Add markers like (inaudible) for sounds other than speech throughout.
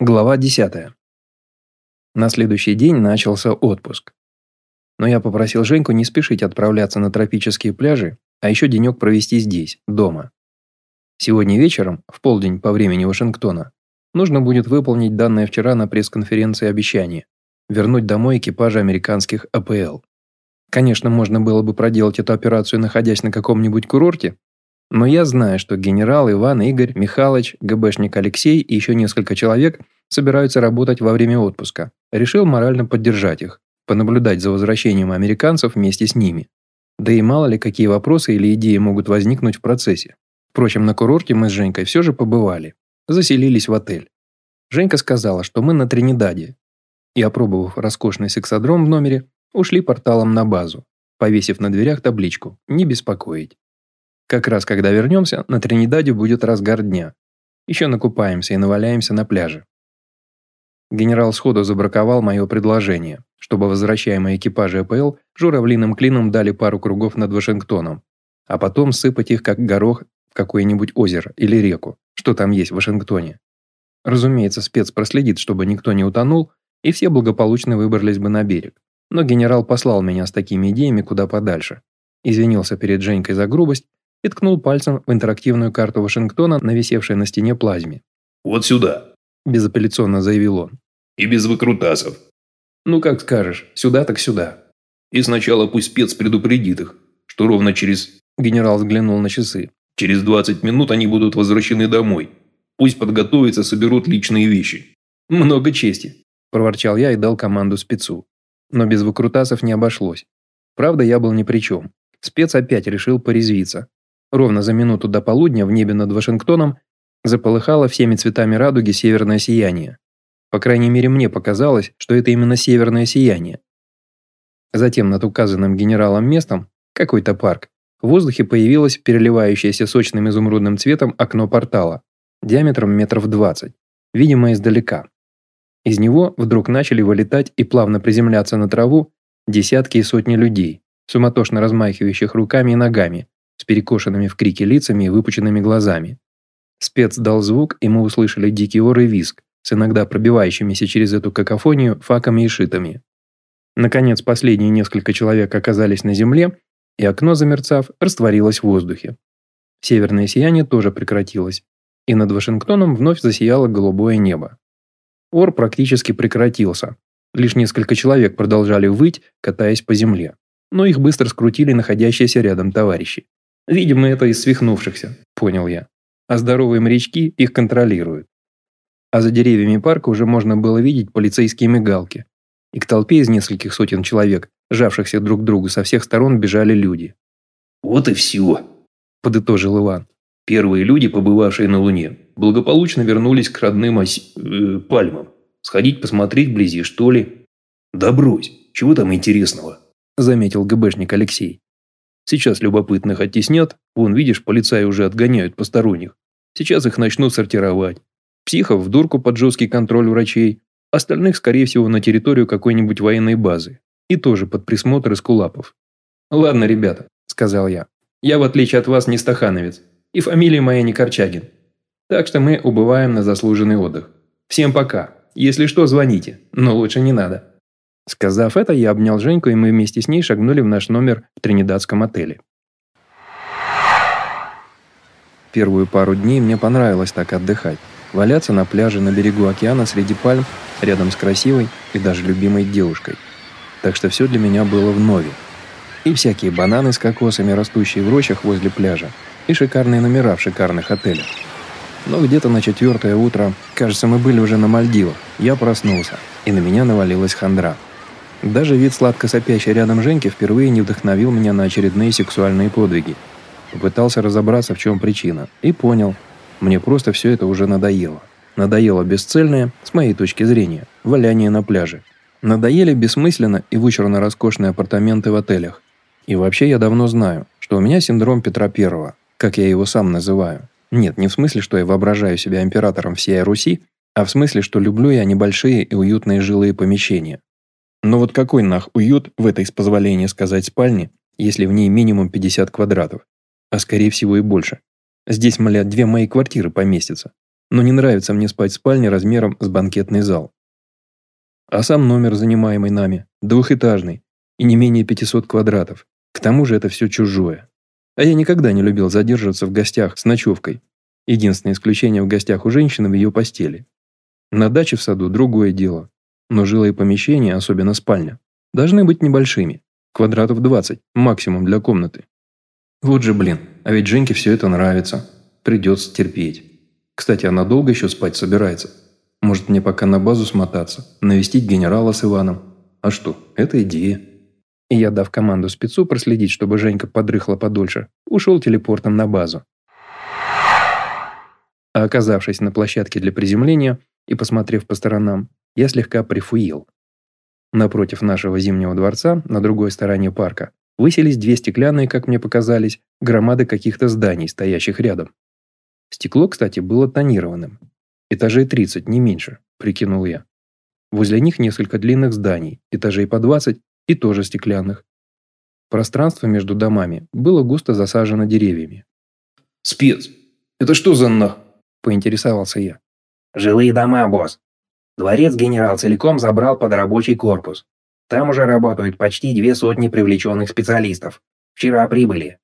Глава 10. На следующий день начался отпуск. Но я попросил Женьку не спешить отправляться на тропические пляжи, а еще денек провести здесь, дома. Сегодня вечером, в полдень по времени Вашингтона, нужно будет выполнить данное вчера на пресс-конференции обещание – вернуть домой экипажи американских АПЛ. Конечно, можно было бы проделать эту операцию, находясь на каком-нибудь курорте, но я знаю, что генерал Иван, Игорь, Михалыч, ГБшник Алексей и еще несколько человек собираются работать во время отпуска. Решил морально поддержать их, понаблюдать за возвращением американцев вместе с ними. Да и мало ли какие вопросы или идеи могут возникнуть в процессе. Впрочем, на курорте мы с Женькой все же побывали. Заселились в отель. Женька сказала, что мы на Тринидаде. И, опробовав роскошный сексодром в номере, ушли порталом на базу, повесив на дверях табличку «Не беспокоить». Как раз когда вернемся, на Тринидаде будет разгар дня. Еще накупаемся и наваляемся на пляже. Генерал сходу забраковал мое предложение, чтобы возвращаемые экипажи АПЛ журавлиным клином дали пару кругов над Вашингтоном, а потом сыпать их как горох в какое-нибудь озеро или реку, что там есть в Вашингтоне. Разумеется, спец проследит, чтобы никто не утонул, и все благополучно выбрались бы на берег. Но генерал послал меня с такими идеями куда подальше. Извинился перед Женькой за грубость и ткнул пальцем в интерактивную карту Вашингтона, нависевшей на стене плазме. «Вот сюда», – безапелляционно заявил он. «И без выкрутасов». «Ну, как скажешь, сюда так сюда». «И сначала пусть спец предупредит их, что ровно через...» Генерал взглянул на часы. «Через 20 минут они будут возвращены домой. Пусть подготовятся, соберут личные вещи». «Много чести», – проворчал я и дал команду спецу. Но без выкрутасов не обошлось. Правда, я был ни при чем. Спец опять решил порезвиться. Ровно за минуту до полудня в небе над Вашингтоном заполыхало всеми цветами радуги северное сияние. По крайней мере, мне показалось, что это именно северное сияние. Затем над указанным генералом местом, какой-то парк, в воздухе появилось переливающееся сочным изумрудным цветом окно портала, диаметром метров 20, видимо издалека. Из него вдруг начали вылетать и плавно приземляться на траву десятки и сотни людей, суматошно размахивающих руками и ногами, с перекошенными в крике лицами и выпученными глазами. Спец дал звук, и мы услышали дикий ор и визг, с иногда пробивающимися через эту какофонию факами и шитами. Наконец, последние несколько человек оказались на земле, и окно, замерцав, растворилось в воздухе. Северное сияние тоже прекратилось, и над Вашингтоном вновь засияло голубое небо. Ор практически прекратился. Лишь несколько человек продолжали выть, катаясь по земле. Но их быстро скрутили находящиеся рядом товарищи. Видимо, это из свихнувшихся, понял я. А здоровые морячки их контролируют. А за деревьями парка уже можно было видеть полицейские мигалки. И к толпе из нескольких сотен человек, сжавшихся друг к другу со всех сторон, бежали люди. «Вот и все», – подытожил Иван. «Первые люди, побывавшие на Луне, благополучно вернулись к родным ось... э, пальмам. Сходить посмотреть вблизи, что ли?» «Да брось, чего там интересного?» – заметил ГБшник Алексей. Сейчас любопытных оттеснят, вон, видишь, полицаи уже отгоняют посторонних. Сейчас их начнут сортировать. Психов в дурку под жесткий контроль врачей, остальных, скорее всего, на территорию какой-нибудь военной базы. И тоже под присмотр эскулапов. «Ладно, ребята», – сказал я. «Я, в отличие от вас, не стахановец. И фамилия моя не Корчагин. Так что мы убываем на заслуженный отдых. Всем пока. Если что, звоните. Но лучше не надо». Сказав это, я обнял Женьку, и мы вместе с ней шагнули в наш номер в Тринидадском отеле. Первую пару дней мне понравилось так отдыхать. Валяться на пляже на берегу океана среди пальм, рядом с красивой и даже любимой девушкой. Так что все для меня было в нове. И всякие бананы с кокосами, растущие в рощах возле пляжа, и шикарные номера в шикарных отелях. Но где-то на четвертое утро, кажется, мы были уже на Мальдивах, я проснулся, и на меня навалилась хандра – даже вид сладко сопящей рядом Женьки впервые не вдохновил меня на очередные сексуальные подвиги. Попытался разобраться, в чем причина, и понял. Мне просто все это уже надоело. Надоело бесцельное, с моей точки зрения, валяние на пляже. Надоели бессмысленно и вычурно роскошные апартаменты в отелях. И вообще я давно знаю, что у меня синдром Петра Первого, как я его сам называю. Нет, не в смысле, что я воображаю себя императором всей Руси, а в смысле, что люблю я небольшие и уютные жилые помещения. Но вот какой нах уют в этой, с позволения сказать, спальне, если в ней минимум 50 квадратов? А скорее всего и больше. Здесь, мля, две мои квартиры поместятся. но не нравится мне спать в спальне размером с банкетный зал. А сам номер, занимаемый нами, двухэтажный и не менее 500 квадратов. К тому же это все чужое. А я никогда не любил задерживаться в гостях с ночевкой. Единственное исключение в гостях у женщины в ее постели. На даче в саду другое дело. Но жилые помещения, особенно спальня, должны быть небольшими. Квадратов 20, максимум для комнаты. Вот же блин, а ведь Женьке все это нравится. Придется терпеть. Кстати, она долго еще спать собирается? Может мне пока на базу смотаться, навестить генерала с Иваном? А что, это идея. И я, дав команду спецу проследить, чтобы Женька подрыхла подольше, ушел телепортом на базу. А оказавшись на площадке для приземления и посмотрев по сторонам, я слегка прифуил. Напротив нашего Зимнего дворца, на другой стороне парка, высились две стеклянные, как мне показались, громады каких-то зданий, стоящих рядом. Стекло, кстати, было тонированным. Этажей 30, не меньше, прикинул я. Возле них несколько длинных зданий, этажей по 20 и тоже стеклянных. Пространство между домами было густо засажено деревьями. «Спец, это что за нах?» – поинтересовался я. «Жилые дома, босс. Дворец генерал целиком забрал под рабочий корпус. Там уже работают почти две сотни привлеченных специалистов. Вчера прибыли.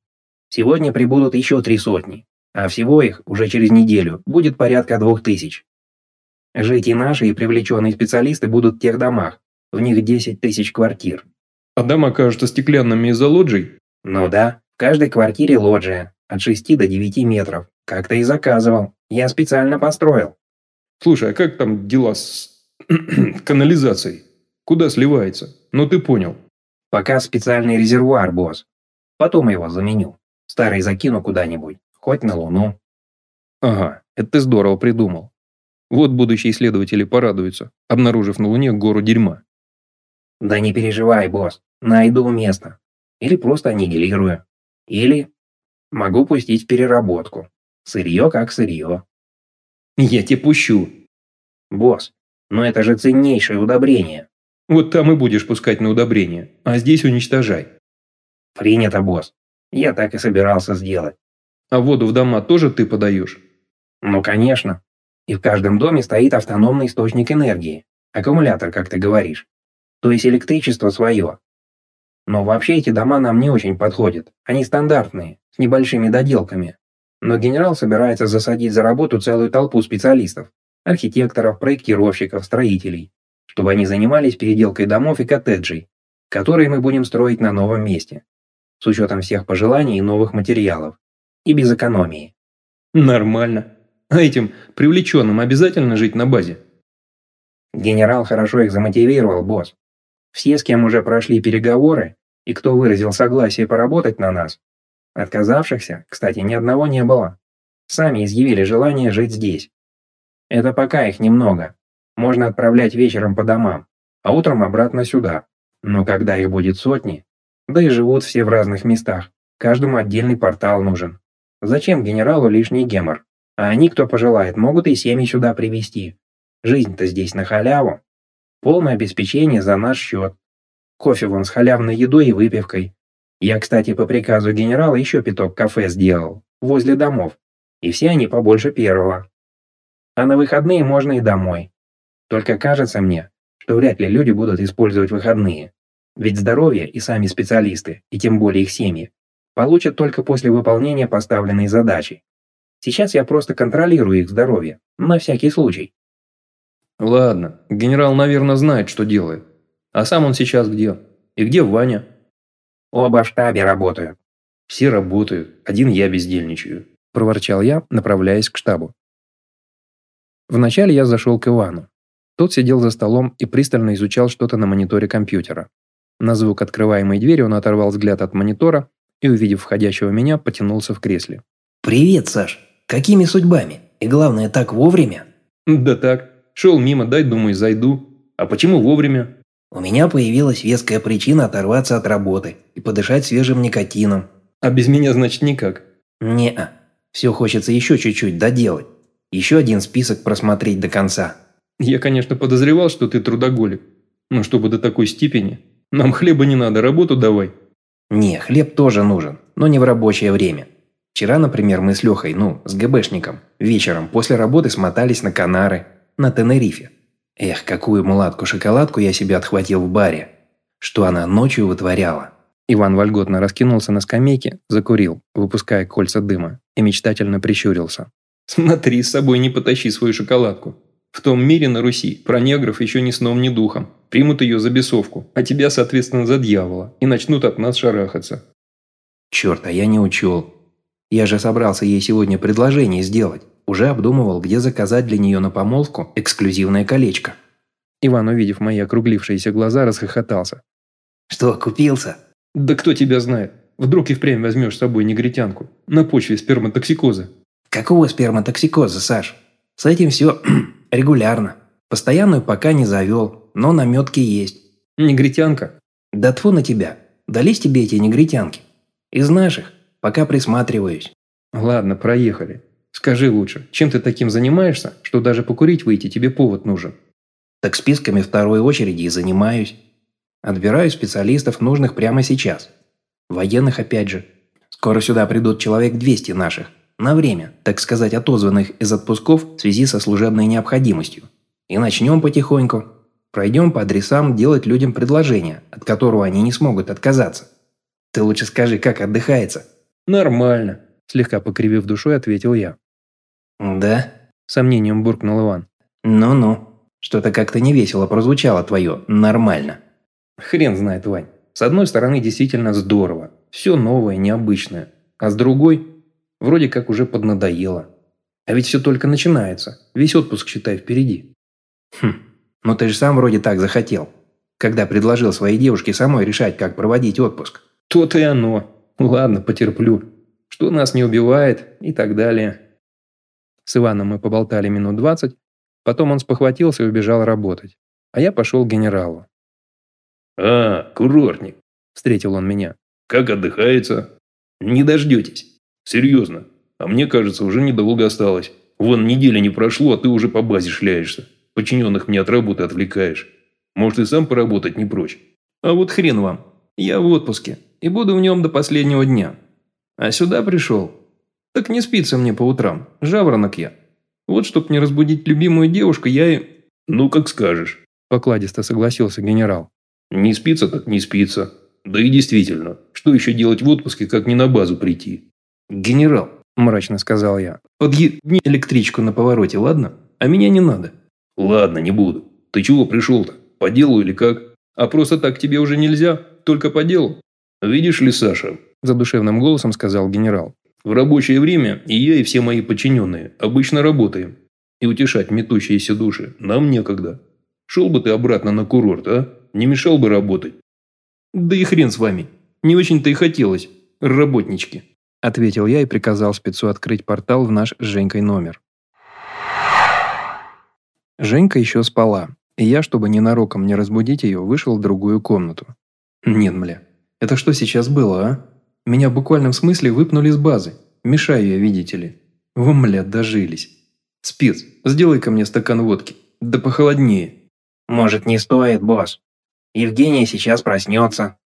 Сегодня прибудут еще три сотни, а всего их уже через неделю будет порядка двух тысяч. Жить и наши, и привлеченные специалисты будут в тех домах. В них 10 тысяч квартир. А дома кажутся стеклянными из-за лоджий? Ну да, в каждой квартире лоджия. От 6 до 9 метров. Как-то и заказывал. Я специально построил. Слушай, а как там дела с (clears throat) канализацией? Куда сливается? Ну ты понял. Пока специальный резервуар, босс. Потом его заменю. Старый закину куда-нибудь. Хоть на Луну. Ага, это ты здорово придумал. Вот будущие исследователи порадуются, обнаружив на Луне гору дерьма. Да не переживай, босс. Найду место. Или просто аннигилирую. Или могу пустить в переработку. Сырье как сырье. Я тебе пущу. Босс, но это же ценнейшее удобрение. Вот там и будешь пускать на удобрение, а здесь уничтожай. Принято, босс. Я так и собирался сделать. А воду в дома тоже ты подаешь? Ну, конечно. И в каждом доме стоит автономный источник энергии. Аккумулятор, как ты говоришь. То есть электричество свое. Но вообще эти дома нам не очень подходят. Они стандартные, с небольшими доделками. Но генерал собирается засадить за работу целую толпу специалистов. Архитекторов, проектировщиков, строителей. Чтобы они занимались переделкой домов и коттеджей, которые мы будем строить на новом месте. С учетом всех пожеланий и новых материалов. И без экономии. Нормально. А этим привлеченным обязательно жить на базе? Генерал хорошо их замотивировал, босс. Все, с кем уже прошли переговоры, и кто выразил согласие поработать на нас. Отказавшихся, кстати, ни одного не было. Сами изъявили желание жить здесь. Это пока их немного. Можно отправлять вечером по домам, а утром обратно сюда. Но когда их будет сотни, да и живут все в разных местах, каждому отдельный портал нужен. Зачем генералу лишний гемор? А они, кто пожелает, могут и семьи сюда привезти. Жизнь-то здесь на халяву. Полное обеспечение за наш счет. Кофе вон с халявной едой и выпивкой. Я, кстати, по приказу генерала еще пяток кафе сделал. Возле домов. И все они побольше первого. А на выходные можно и домой. Только кажется мне, что вряд ли люди будут использовать выходные. Ведь здоровье и сами специалисты, и тем более их семьи, получат только после выполнения поставленной задачи. Сейчас я просто контролирую их здоровье, на всякий случай. Ладно, генерал, наверное, знает, что делает. А сам он сейчас где? И где Ваня? Оба в штабе работают. Все работают, один я бездельничаю. Проворчал я, направляясь к штабу. Вначале я зашел к Ивану. Тот сидел за столом и пристально изучал что-то на мониторе компьютера. На звук открываемой двери он оторвал взгляд от монитора и, увидев входящего меня, потянулся в кресле. «Привет, Саш!» Какими судьбами? И главное, так вовремя? Да так. Шел мимо, дай, думаю, зайду. А почему вовремя? У меня появилась веская причина оторваться от работы и подышать свежим никотином. А без меня, значит, никак? Не-а. Все хочется еще чуть-чуть доделать. Еще один список просмотреть до конца. Я, конечно, подозревал, что ты трудоголик. Но чтобы до такой степени. Нам хлеба не надо, работу давай. Не, хлеб тоже нужен, но не в рабочее время. Вчера, например, мы с Лехой, ну, с ГБшником, вечером после работы смотались на Канары, на Тенерифе. Эх, какую мулатку-шоколадку я себе отхватил в баре. Что она ночью вытворяла. Иван вольготно раскинулся на скамейке, закурил, выпуская кольца дыма, и мечтательно прищурился. «Смотри, с собой не потащи свою шоколадку. В том мире на Руси про негров еще ни сном, ни духом. Примут ее за бесовку, а тебя, соответственно, за дьявола, и начнут от нас шарахаться». «Черт, а я не учел. Я же собрался ей сегодня предложение сделать. Уже обдумывал, где заказать для нее на помолвку эксклюзивное колечко». Иван, увидев мои округлившиеся глаза, расхохотался. «Что, купился?» «Да кто тебя знает? Вдруг и впрямь возьмешь с собой негритянку на почве сперматоксикоза». «Какого сперматоксикоза, Саш? С этим все (clears throat) регулярно. Постоянную пока не завел, но наметки есть». «Негритянка?» «Да тьфу на тебя. Дались тебе эти негритянки? Из наших. Пока присматриваюсь». «Ладно, проехали. Скажи лучше, чем ты таким занимаешься, что даже покурить выйти тебе повод нужен?» «Так списками второй очереди и занимаюсь. Отбираю специалистов, нужных прямо сейчас. Военных опять же. Скоро сюда придут человек 200 наших. На время, так сказать, отозванных из отпусков в связи со служебной необходимостью. И начнем потихоньку. Пройдем по адресам делать людям предложение, от которого они не смогут отказаться. Ты лучше скажи, как отдыхается?» «Нормально», – слегка покривив душой, ответил я. «Да?» – сомнением буркнул Иван. «Ну-ну. Что-то как-то невесело прозвучало твое «нормально». Хрен знает, Вань. С одной стороны, действительно здорово. Все новое, необычное. А с другой, вроде как уже поднадоело. А ведь все только начинается. Весь отпуск, считай, впереди. Хм, ну ты же сам вроде так захотел. Когда предложил своей девушке самой решать, как проводить отпуск. То-то и оно. Ладно, потерплю. Что нас не убивает и так далее. С Иваном мы поболтали минут двадцать, потом он спохватился и убежал работать. А я пошел к генералу. «А, курортник», – встретил он меня. «Как отдыхается?» «Не дождетесь». «Серьезно? А мне кажется, уже недолго осталось. Вон неделя не прошло, а ты уже по базе шляешься. Подчиненных мне от работы отвлекаешь. Может, и сам поработать не прочь?» «А вот хрен вам. Я в отпуске и буду в нем до последнего дня. А сюда пришел. Так не спится мне по утрам. Жаворонок я. Вот чтоб не разбудить любимую девушку, я и...» «Ну, как скажешь», – покладисто согласился генерал. Не спится так не спится. Да и действительно, что еще делать в отпуске, как не на базу прийти? Генерал, мрачно сказал я, подъедни электричку на повороте, ладно? А меня не надо. Ладно, не буду. Ты чего пришел-то? По делу или как? А просто так тебе уже нельзя? Только по делу? Видишь ли, Саша, задушевным голосом сказал генерал. В рабочее время и я, и все мои подчиненные обычно работаем. И утешать метущиеся души нам некогда. Шел бы ты обратно на курорт, а? Не мешал бы работать. Да и хрен с вами. Не очень-то и хотелось. Работнички. Ответил я и приказал спецу открыть портал в наш с Женькой номер. Женька еще спала, и я, чтобы ненароком не разбудить ее, вышел в другую комнату. Нет, мля, это что сейчас было, а? Меня в буквальном смысле выпнули с базы. Мешаю я, видите ли. Вы, мля, дожились. Спец, сделай-ка мне стакан водки. Да похолоднее. Может, не стоит, босс? Евгения сейчас проснется».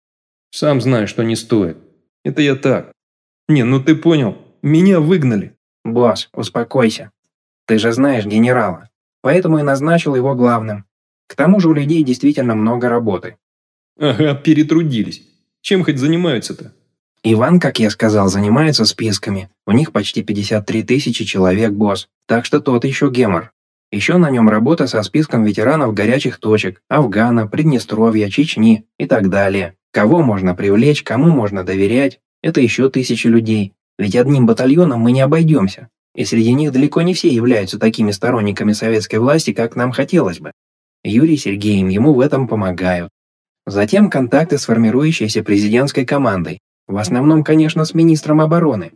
«Сам знаю, что не стоит. Это я так. Не, ну ты понял, меня выгнали». «Босс, успокойся. Ты же знаешь генерала, поэтому и назначил его главным. К тому же у людей действительно много работы». «Ага, перетрудились. Чем хоть занимаются-то?» Иван, как я сказал, занимается списками. У них почти 53 тысячи человек, босс. Так что тот еще гемор. Еще на нем работа со списком ветеранов горячих точек, Афгана, Приднестровья, Чечни и так далее. Кого можно привлечь, кому можно доверять, это еще тысячи людей. Ведь одним батальоном мы не обойдемся. И среди них далеко не все являются такими сторонниками советской власти, как нам хотелось бы. Юрий Сергеем ему в этом помогают. Затем контакты с формирующейся президентской командой. В основном, конечно, с министром обороны.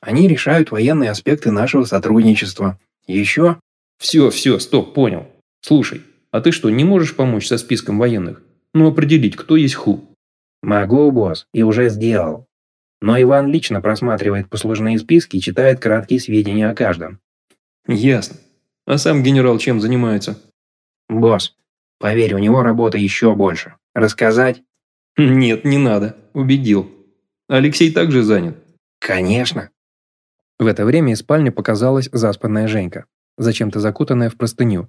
Они решают военные аспекты нашего сотрудничества. Еще «Все, все, стоп, понял. Слушай, а ты что, не можешь помочь со списком военных? Ну, определить, кто есть ху?» «Могу, босс, и уже сделал. Но Иван лично просматривает послужные списки и читает краткие сведения о каждом». «Ясно. А сам генерал чем занимается?» «Босс, поверь, у него работы еще больше. Рассказать?» «Нет, не надо. Убедил. Алексей также занят?» «Конечно. В это время из спальни показалась заспанная Женька, зачем-то закутанная в простыню.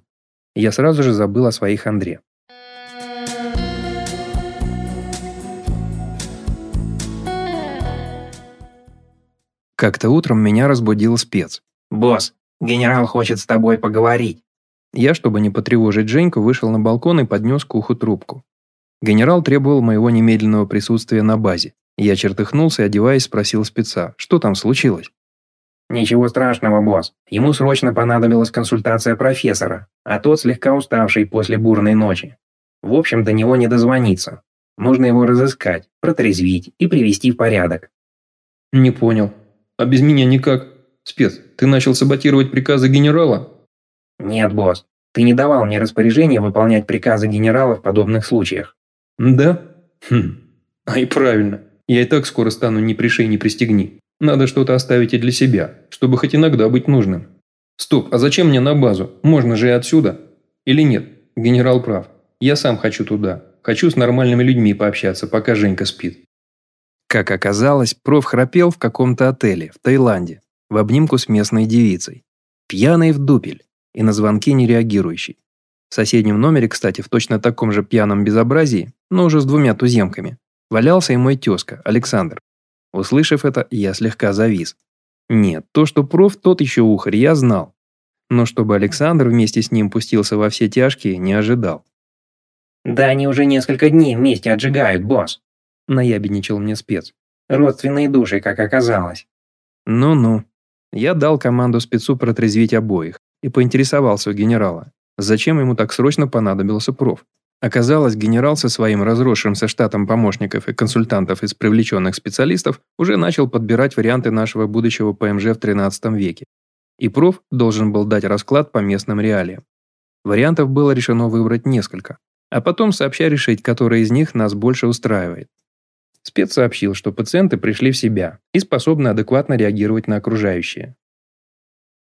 Я сразу же забыл о своих Андре. Как-то утром меня разбудил спец. «Босс, генерал хочет с тобой поговорить». Я, чтобы не потревожить Женьку, вышел на балкон и поднес к уху трубку. Генерал требовал моего немедленного присутствия на базе. Я чертыхнулся и, одеваясь, спросил спеца, что там случилось. «Ничего страшного, босс. Ему срочно понадобилась консультация профессора, а тот слегка уставший после бурной ночи. В общем, до него не дозвониться. Нужно его разыскать, протрезвить и привести в порядок». «Не понял. А без меня никак. Спец, ты начал саботировать приказы генерала?» «Нет, босс. Ты не давал мне распоряжения выполнять приказы генерала в подобных случаях». «Да? Хм. А и правильно. Я и так скоро стану ни пришей, ни пристегни. Надо что-то оставить и для себя, чтобы хоть иногда быть нужным. Стоп, а зачем мне на базу? Можно же и отсюда. Или нет? Генерал прав. Я сам хочу туда. Хочу с нормальными людьми пообщаться, пока Женька спит. Как оказалось, проф храпел в каком-то отеле в Таиланде, в обнимку с местной девицей. Пьяный в дупель и на звонки не реагирующий. В соседнем номере, кстати, в точно таком же пьяном безобразии, но уже с двумя туземками, валялся и мой тезка, Александр. Услышав это, я слегка завис. Нет, то, что проф тот еще ухарь, я знал. Но чтобы Александр вместе с ним пустился во все тяжкие, не ожидал. «Да они уже несколько дней вместе отжигают, босс», – наябедничал мне спец. «Родственные души, как оказалось». Ну-ну. Я дал команду спецу протрезвить обоих и поинтересовался у генерала, зачем ему так срочно понадобился проф. Оказалось, генерал со своим разросшимся штатом помощников и консультантов из привлеченных специалистов уже начал подбирать варианты нашего будущего ПМЖ в 13 веке. И проф должен был дать расклад по местным реалиям. Вариантов было решено выбрать несколько, а потом сообща решить, который из них нас больше устраивает. Спец сообщил, что пациенты пришли в себя и способны адекватно реагировать на окружающее.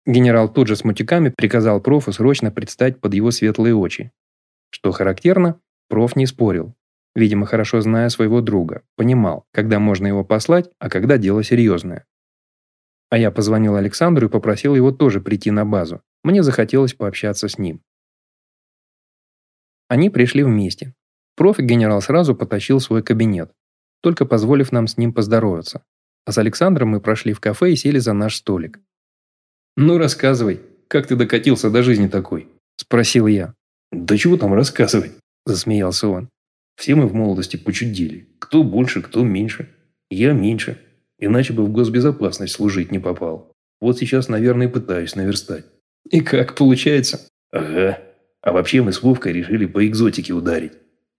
Генерал тут же с мутиками приказал профу срочно предстать под его светлые очи что характерно, проф не спорил. Видимо, хорошо зная своего друга, понимал, когда можно его послать, а когда дело серьезное. А я позвонил Александру и попросил его тоже прийти на базу. Мне захотелось пообщаться с ним. Они пришли вместе. Проф и генерал сразу потащил свой кабинет, только позволив нам с ним поздороваться. А с Александром мы прошли в кафе и сели за наш столик. «Ну, рассказывай, как ты докатился до жизни такой?» – спросил я. «Да чего там рассказывать?» – засмеялся он. «Все мы в молодости почудили. Кто больше, кто меньше. Я меньше. Иначе бы в госбезопасность служить не попал. Вот сейчас, наверное, пытаюсь наверстать». «И как получается?» «Ага. А вообще мы с Вовкой решили по экзотике ударить.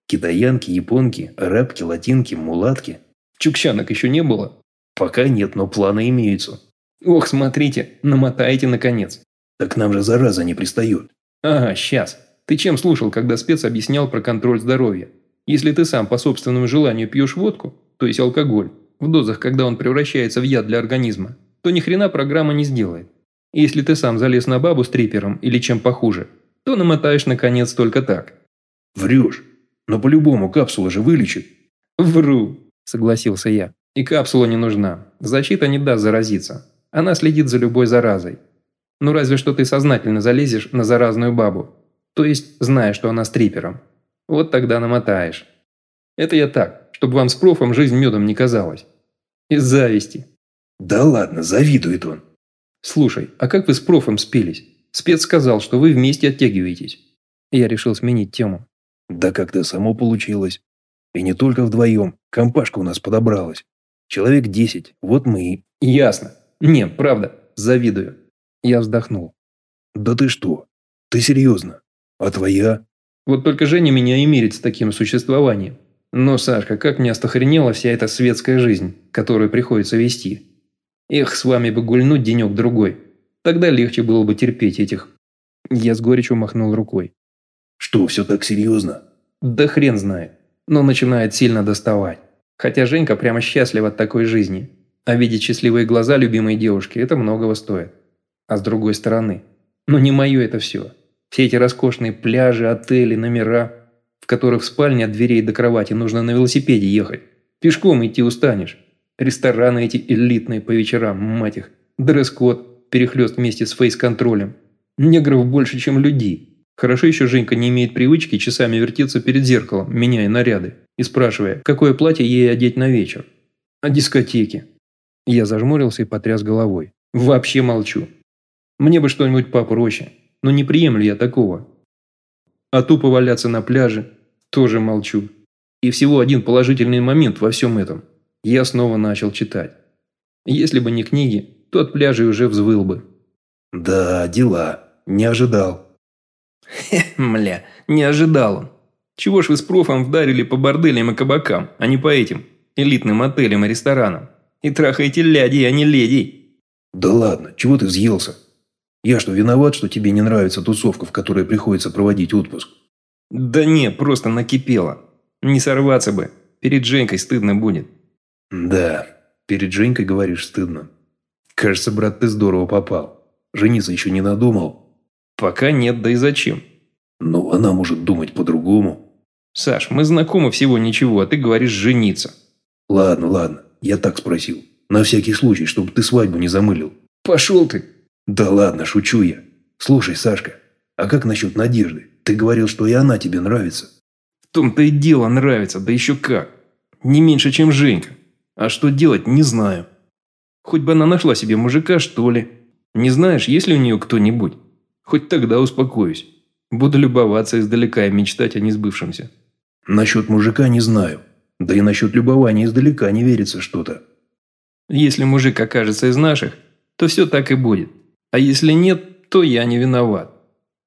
Китаянки, японки, арабки, латинки, мулатки. Чукчанок еще не было?» «Пока нет, но планы имеются». «Ох, смотрите, намотайте наконец». «Так нам же зараза не пристает». «Ага, сейчас. Ты чем слушал, когда спец объяснял про контроль здоровья? Если ты сам по собственному желанию пьешь водку, то есть алкоголь, в дозах, когда он превращается в яд для организма, то ни хрена программа не сделает. Если ты сам залез на бабу с трипером или чем похуже, то намотаешь наконец только так. Врешь. Но по-любому капсула же вылечит. Вру, согласился я. И капсула не нужна. Защита не даст заразиться. Она следит за любой заразой. Ну разве что ты сознательно залезешь на заразную бабу. То есть, зная, что она стрипером. Вот тогда намотаешь. Это я так, чтобы вам с профом жизнь медом не казалась. Из зависти. Да ладно, завидует он. Слушай, а как вы с профом спелись? Спец сказал, что вы вместе оттягиваетесь. Я решил сменить тему. Да как-то само получилось. И не только вдвоем. Компашка у нас подобралась. Человек десять. Вот мы и... Ясно. Не, правда, завидую. Я вздохнул. Да ты что? Ты серьезно? А твоя? Вот только Женя меня и мерит с таким существованием. Но, Сашка, как мне остохренела вся эта светская жизнь, которую приходится вести. Эх, с вами бы гульнуть денек-другой. Тогда легче было бы терпеть этих... Я с горечью махнул рукой. Что, все так серьезно? Да хрен знает. Но начинает сильно доставать. Хотя Женька прямо счастлива от такой жизни. А видеть счастливые глаза любимой девушки – это многого стоит. А с другой стороны, ну не мое это все. Все эти роскошные пляжи, отели, номера, в которых в спальне от дверей до кровати нужно на велосипеде ехать. Пешком идти устанешь. Рестораны эти элитные по вечерам, мать их. Дресс-код, перехлёст вместе с фейс-контролем. Негров больше, чем людей. Хорошо еще Женька не имеет привычки часами вертеться перед зеркалом, меняя наряды, и спрашивая, какое платье ей одеть на вечер. А дискотеки? Я зажмурился и потряс головой. Вообще молчу. Мне бы что-нибудь попроще, но не приемлю я такого. А тупо валяться на пляже тоже молчу. И всего один положительный момент во всем этом. Я снова начал читать. Если бы не книги, то от пляжа уже взвыл бы. «Да, дела. Не ожидал». Хе, (laughs) мля, не ожидал он. Чего ж вы с профом вдарили по борделям и кабакам, а не по этим элитным отелям и ресторанам? И трахаете ляди, а не леди. «Да ладно, чего ты взъелся? Я что, виноват, что тебе не нравится тусовка, в которой приходится проводить отпуск?» «Да не, просто накипело. Не сорваться бы. Перед Женькой стыдно будет». «Да, перед Женькой, говоришь, стыдно. Кажется, брат, ты здорово попал. Жениться еще не надумал?» «Пока нет, да и зачем?» «Ну, она может думать по-другому». «Саш, мы знакомы всего ничего, а ты говоришь жениться». «Ладно, ладно, я так спросил. На всякий случай, чтобы ты свадьбу не замылил». «Пошел ты!» «Да ладно, шучу я. Слушай, Сашка, а как насчет Надежды? Ты говорил, что и она тебе нравится». «В том-то и дело нравится, да еще как. Не меньше, чем Женька. А что делать, не знаю. Хоть бы она нашла себе мужика, что ли. Не знаешь, есть ли у нее кто-нибудь? Хоть тогда успокоюсь. Буду любоваться издалека и мечтать о несбывшемся». «Насчет мужика не знаю. Да и насчет любования издалека не верится что-то». Если мужик окажется из наших, то все так и будет. А если нет, то я не виноват.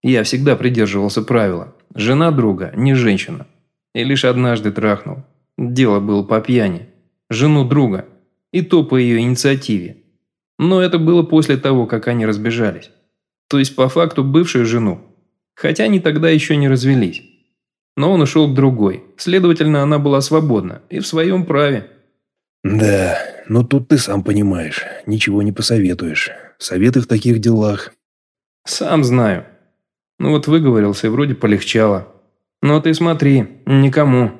Я всегда придерживался правила. Жена друга, не женщина. И лишь однажды трахнул. Дело было по пьяни. Жену друга. И то по ее инициативе. Но это было после того, как они разбежались. То есть по факту бывшую жену. Хотя они тогда еще не развелись. Но он ушел к другой. Следовательно, она была свободна. И в своем праве. «Да, но тут ты сам понимаешь, ничего не посоветуешь. Советы в таких делах...» «Сам знаю. Ну вот выговорился, и вроде полегчало. Но ты смотри, никому».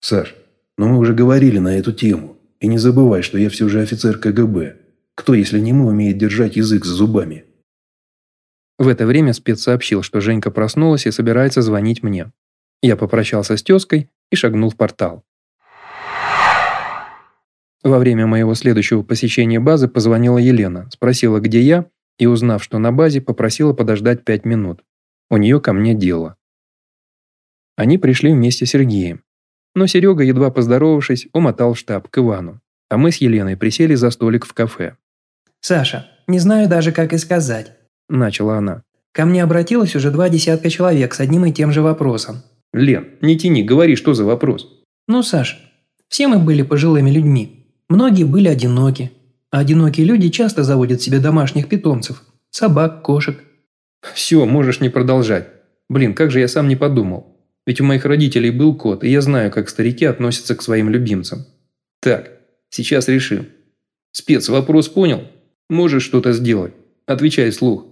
«Саш, но мы уже говорили на эту тему. И не забывай, что я все же офицер КГБ. Кто, если не мы, умеет держать язык за зубами?» В это время спец сообщил, что Женька проснулась и собирается звонить мне. Я попрощался с тезкой и шагнул в портал. Во время моего следующего посещения базы позвонила Елена, спросила, где я, и, узнав, что на базе, попросила подождать пять минут. У нее ко мне дело. Они пришли вместе с Сергеем. Но Серега, едва поздоровавшись, умотал в штаб к Ивану, а мы с Еленой присели за столик в кафе. «Саша, не знаю даже, как и сказать», – начала она. «Ко мне обратилось уже два десятка человек с одним и тем же вопросом». «Лен, не тяни, говори, что за вопрос». «Ну, Саш, все мы были пожилыми людьми. Многие были одиноки. А одинокие люди часто заводят себе домашних питомцев. Собак, кошек. Все, можешь не продолжать. Блин, как же я сам не подумал. Ведь у моих родителей был кот, и я знаю, как старики относятся к своим любимцам. Так, сейчас решим. Спец, вопрос понял? Можешь что-то сделать? Отвечай вслух.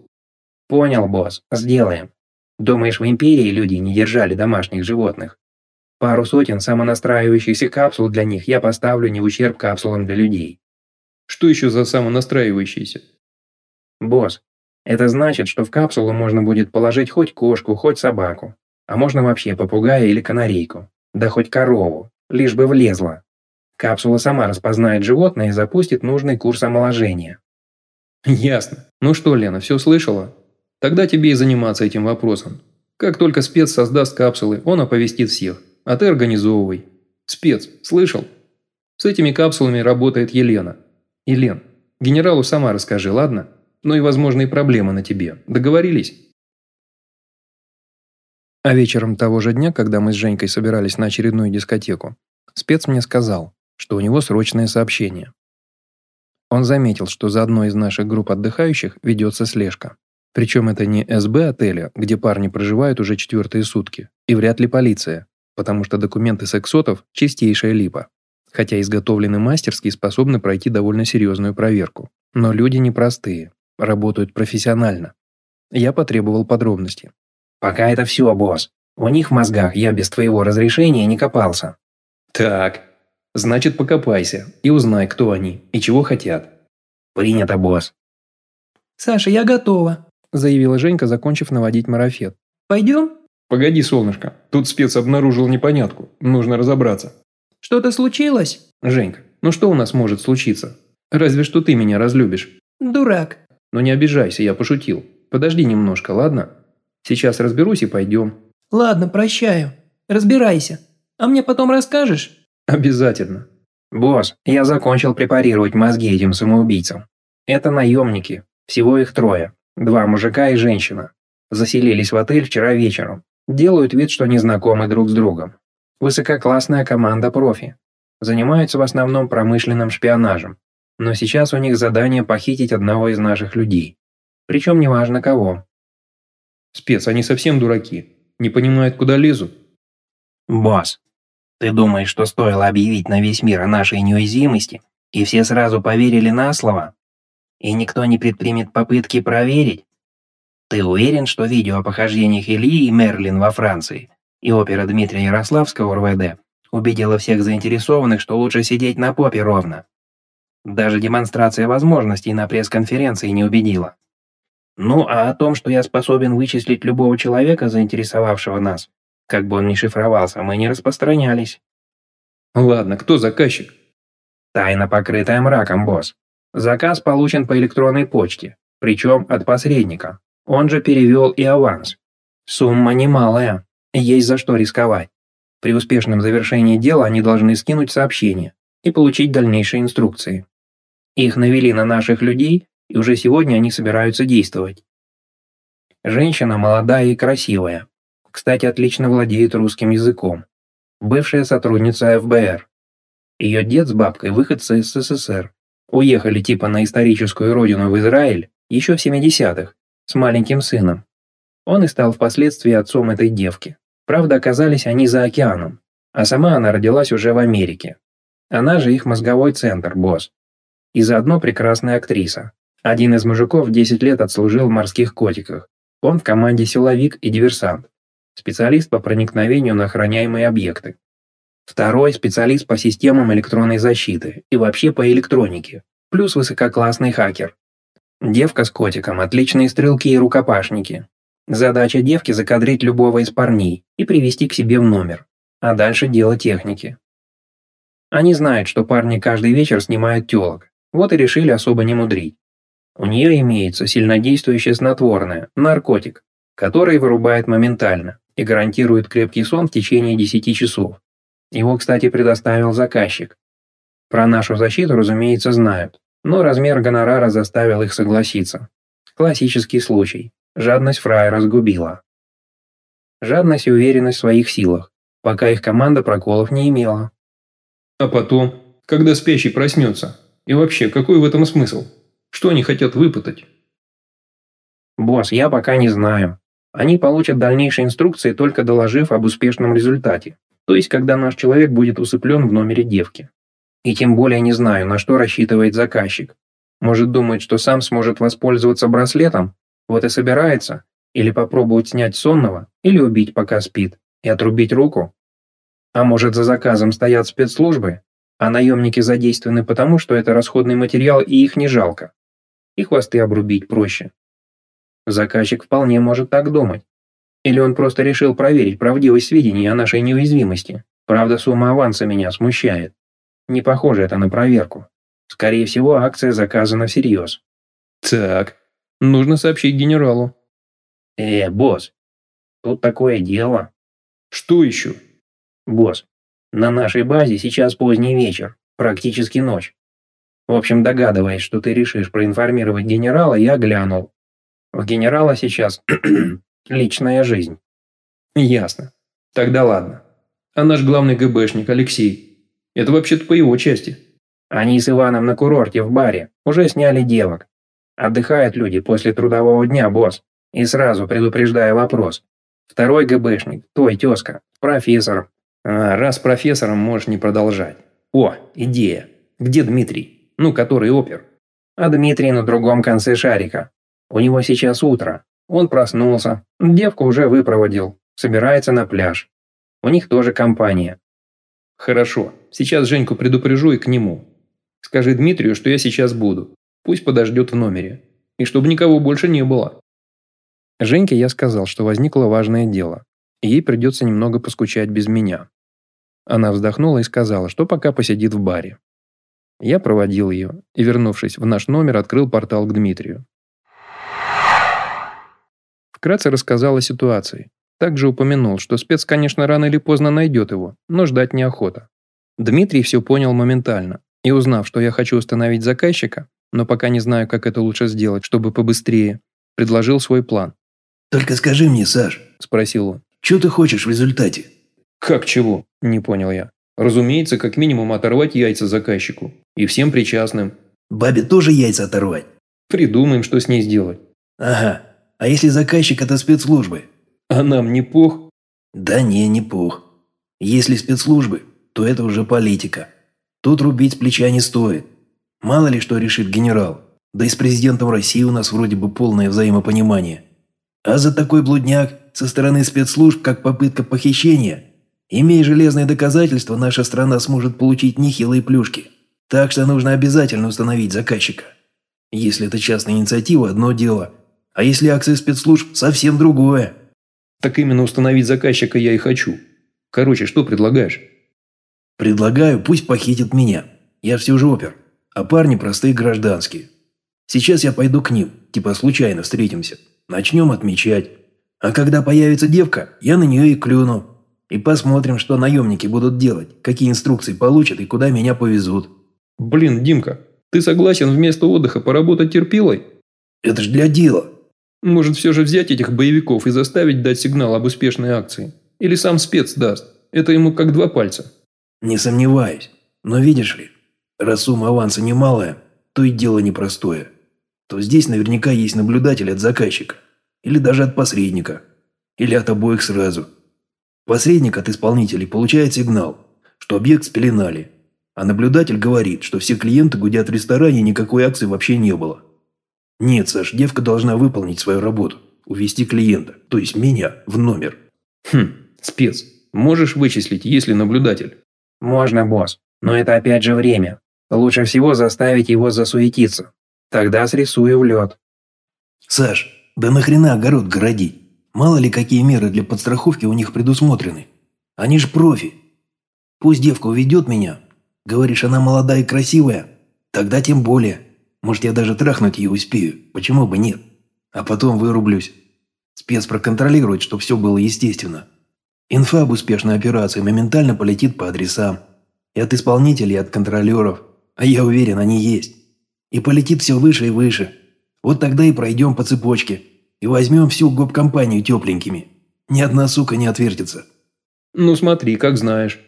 Понял, босс. Сделаем. Думаешь, в Империи люди не держали домашних животных? Пару сотен самонастраивающихся капсул для них я поставлю не в ущерб капсулам для людей. Что еще за самонастраивающиеся? Босс, это значит, что в капсулу можно будет положить хоть кошку, хоть собаку. А можно вообще попугая или канарейку. Да хоть корову, лишь бы влезла. Капсула сама распознает животное и запустит нужный курс омоложения. Ясно. Ну что, Лена, все слышала? Тогда тебе и заниматься этим вопросом. Как только спец создаст капсулы, он оповестит всех а ты организовывай. Спец, слышал? С этими капсулами работает Елена. Елен, генералу сама расскажи, ладно? Ну и возможные проблемы на тебе. Договорились? А вечером того же дня, когда мы с Женькой собирались на очередную дискотеку, спец мне сказал, что у него срочное сообщение. Он заметил, что за одной из наших групп отдыхающих ведется слежка. Причем это не СБ отеля, где парни проживают уже четвертые сутки, и вряд ли полиция, потому что документы сексотов – чистейшая липа. Хотя изготовлены мастерски и способны пройти довольно серьезную проверку. Но люди непростые, работают профессионально. Я потребовал подробностей. «Пока это все, босс. У них в мозгах я без твоего разрешения не копался». «Так, значит покопайся и узнай, кто они и чего хотят». «Принято, босс. «Саша, я готова», – заявила Женька, закончив наводить марафет. «Пойдем?» «Погоди, солнышко, тут спец обнаружил непонятку, нужно разобраться». «Что-то случилось?» «Женька, ну что у нас может случиться? Разве что ты меня разлюбишь». «Дурак». «Ну не обижайся, я пошутил. Подожди немножко, ладно? Сейчас разберусь и пойдем». «Ладно, прощаю. Разбирайся. А мне потом расскажешь?» «Обязательно». «Босс, я закончил препарировать мозги этим самоубийцам. Это наемники. Всего их трое. Два мужика и женщина. Заселились в отель вчера вечером. Делают вид, что не знакомы друг с другом. Высококлассная команда профи. Занимаются в основном промышленным шпионажем. Но сейчас у них задание похитить одного из наших людей. Причем неважно кого. Спец, они совсем дураки. Не понимают, куда лезут. Босс, ты думаешь, что стоило объявить на весь мир о нашей неуязвимости, и все сразу поверили на слово? И никто не предпримет попытки проверить? Ты уверен, что видео о похождениях Ильи и Мерлин во Франции и опера Дмитрия Ярославского РВД убедила всех заинтересованных, что лучше сидеть на попе ровно? Даже демонстрация возможностей на пресс-конференции не убедила. Ну, а о том, что я способен вычислить любого человека, заинтересовавшего нас, как бы он ни шифровался, мы не распространялись. Ладно, кто заказчик? Тайна, покрытая мраком, босс. Заказ получен по электронной почте, причем от посредника. Он же перевел и аванс. Сумма немалая, есть за что рисковать. При успешном завершении дела они должны скинуть сообщение и получить дальнейшие инструкции. Их навели на наших людей, и уже сегодня они собираются действовать. Женщина молодая и красивая. Кстати, отлично владеет русским языком. Бывшая сотрудница ФБР. Ее дед с бабкой выходцы из СССР. Уехали типа на историческую родину в Израиль еще в 70-х с маленьким сыном. Он и стал впоследствии отцом этой девки. Правда, оказались они за океаном, а сама она родилась уже в Америке. Она же их мозговой центр, босс. И заодно прекрасная актриса. Один из мужиков 10 лет отслужил в морских котиках. Он в команде силовик и диверсант. Специалист по проникновению на охраняемые объекты. Второй – специалист по системам электронной защиты и вообще по электронике. Плюс высококлассный хакер. Девка с котиком – отличные стрелки и рукопашники. Задача девки – закадрить любого из парней и привести к себе в номер. А дальше дело техники. Они знают, что парни каждый вечер снимают телок, вот и решили особо не мудрить. У нее имеется сильнодействующее снотворное – наркотик, который вырубает моментально и гарантирует крепкий сон в течение 10 часов. Его, кстати, предоставил заказчик. Про нашу защиту, разумеется, знают, но размер гонорара заставил их согласиться. Классический случай. Жадность фрая разгубила. Жадность и уверенность в своих силах, пока их команда проколов не имела. А потом, когда спящий проснется? И вообще, какой в этом смысл? Что они хотят выпытать? Босс, я пока не знаю. Они получат дальнейшие инструкции, только доложив об успешном результате. То есть, когда наш человек будет усыплен в номере девки. И тем более не знаю, на что рассчитывает заказчик. Может думает, что сам сможет воспользоваться браслетом, вот и собирается, или попробовать снять сонного, или убить, пока спит, и отрубить руку. А может за заказом стоят спецслужбы, а наемники задействованы потому, что это расходный материал и их не жалко. И хвосты обрубить проще. Заказчик вполне может так думать. Или он просто решил проверить правдивость сведений о нашей неуязвимости. Правда, сумма аванса меня смущает. Не похоже это на проверку. Скорее всего, акция заказана всерьез. Так, нужно сообщить генералу. Э, босс, тут такое дело. Что еще? Босс, на нашей базе сейчас поздний вечер, практически ночь. В общем, догадываясь, что ты решишь проинформировать генерала, я глянул. В генерала сейчас (clears throat) личная жизнь. Ясно. Тогда ладно. А наш главный ГБшник Алексей, это вообще-то по его части. Они с Иваном на курорте в баре уже сняли девок. Отдыхают люди после трудового дня, босс. И сразу предупреждаю вопрос. Второй ГБшник, твой тезка, профессор. А, раз профессором можешь не продолжать. О, идея. Где Дмитрий? Ну, который опер. А Дмитрий на другом конце шарика. У него сейчас утро. Он проснулся. Девку уже выпроводил. Собирается на пляж. У них тоже компания. Хорошо, сейчас Женьку предупрежу и к нему. Скажи Дмитрию, что я сейчас буду. Пусть подождет в номере. И чтобы никого больше не было. Женьке я сказал, что возникло важное дело, и ей придется немного поскучать без меня. Она вздохнула и сказала, что пока посидит в баре. Я проводил ее и, вернувшись в наш номер, открыл портал к Дмитрию. Вкратце рассказал о ситуации. Также упомянул, что спец, конечно, рано или поздно найдет его, но ждать неохота. Дмитрий все понял моментально, и узнав, что я хочу установить заказчика, но пока не знаю, как это лучше сделать, чтобы побыстрее, предложил свой план. «Только скажи мне, Саш», – спросил он. «что ты хочешь в результате?» «Как чего?» – не понял я. «Разумеется, как минимум оторвать яйца заказчику. И всем причастным». «Бабе тоже яйца оторвать?» «Придумаем, что с ней сделать». «Ага. А если заказчик – это спецслужбы?» «А нам не пух?» «Да не, не пух. Если спецслужбы, то это уже политика. Тут рубить с плеча не стоит. Мало ли что решит генерал. Да и с президентом России у нас вроде бы полное взаимопонимание. А за такой блудняк со стороны спецслужб, как попытка похищения, имея железные доказательства, наша страна сможет получить нехилые плюшки. Так что нужно обязательно установить заказчика. Если это частная инициатива – одно дело. А если акции спецслужб – совсем другое. Так именно установить заказчика я и хочу. Короче, что предлагаешь? Предлагаю, пусть похитит меня. Я все же опер. А парни простые гражданские. Сейчас я пойду к ним, типа случайно встретимся. Начнем отмечать. А когда появится девка, я на нее и клюну. И посмотрим, что наемники будут делать, какие инструкции получат и куда меня повезут. Блин, Димка, ты согласен вместо отдыха поработать терпилой? Это ж для дела. Может, все же взять этих боевиков и заставить дать сигнал об успешной акции? Или сам спец даст? Это ему как два пальца. Не сомневаюсь. Но видишь ли, раз сумма аванса немалая, то и дело непростое то здесь наверняка есть наблюдатель от заказчика. Или даже от посредника. Или от обоих сразу. Посредник от исполнителей получает сигнал, что объект спеленали. А наблюдатель говорит, что все клиенты гудят в ресторане, никакой акции вообще не было. Нет, Саш, девка должна выполнить свою работу. Увести клиента, то есть меня, в номер. Хм, спец, можешь вычислить, есть ли наблюдатель? Можно, босс. Но это опять же время. Лучше всего заставить его засуетиться. Тогда срисую в лед. Саш, да нахрена огород городить? Мало ли какие меры для подстраховки у них предусмотрены. Они ж профи. Пусть девка уведет меня. Говоришь, она молодая и красивая? Тогда тем более. Может, я даже трахнуть ее успею. Почему бы нет? А потом вырублюсь. Спец проконтролирует, чтобы все было естественно. Инфа об успешной операции моментально полетит по адресам. И от исполнителей, и от контролеров. А я уверен, они есть. И полетит все выше и выше. Вот тогда и пройдем по цепочке. И возьмем всю гоп-компанию тепленькими. Ни одна сука не отвертится. Ну смотри, как знаешь.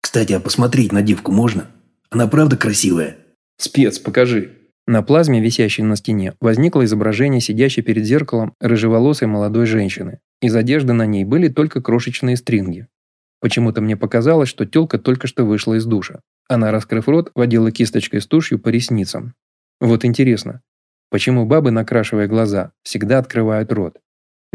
Кстати, а посмотреть на девку можно? Она правда красивая? Спец, покажи. На плазме, висящей на стене, возникло изображение сидящей перед зеркалом рыжеволосой молодой женщины. Из одежды на ней были только крошечные стринги. Почему-то мне показалось, что тёлка только что вышла из душа. Она, раскрыв рот, водила кисточкой с тушью по ресницам. Вот интересно, почему бабы, накрашивая глаза, всегда открывают рот?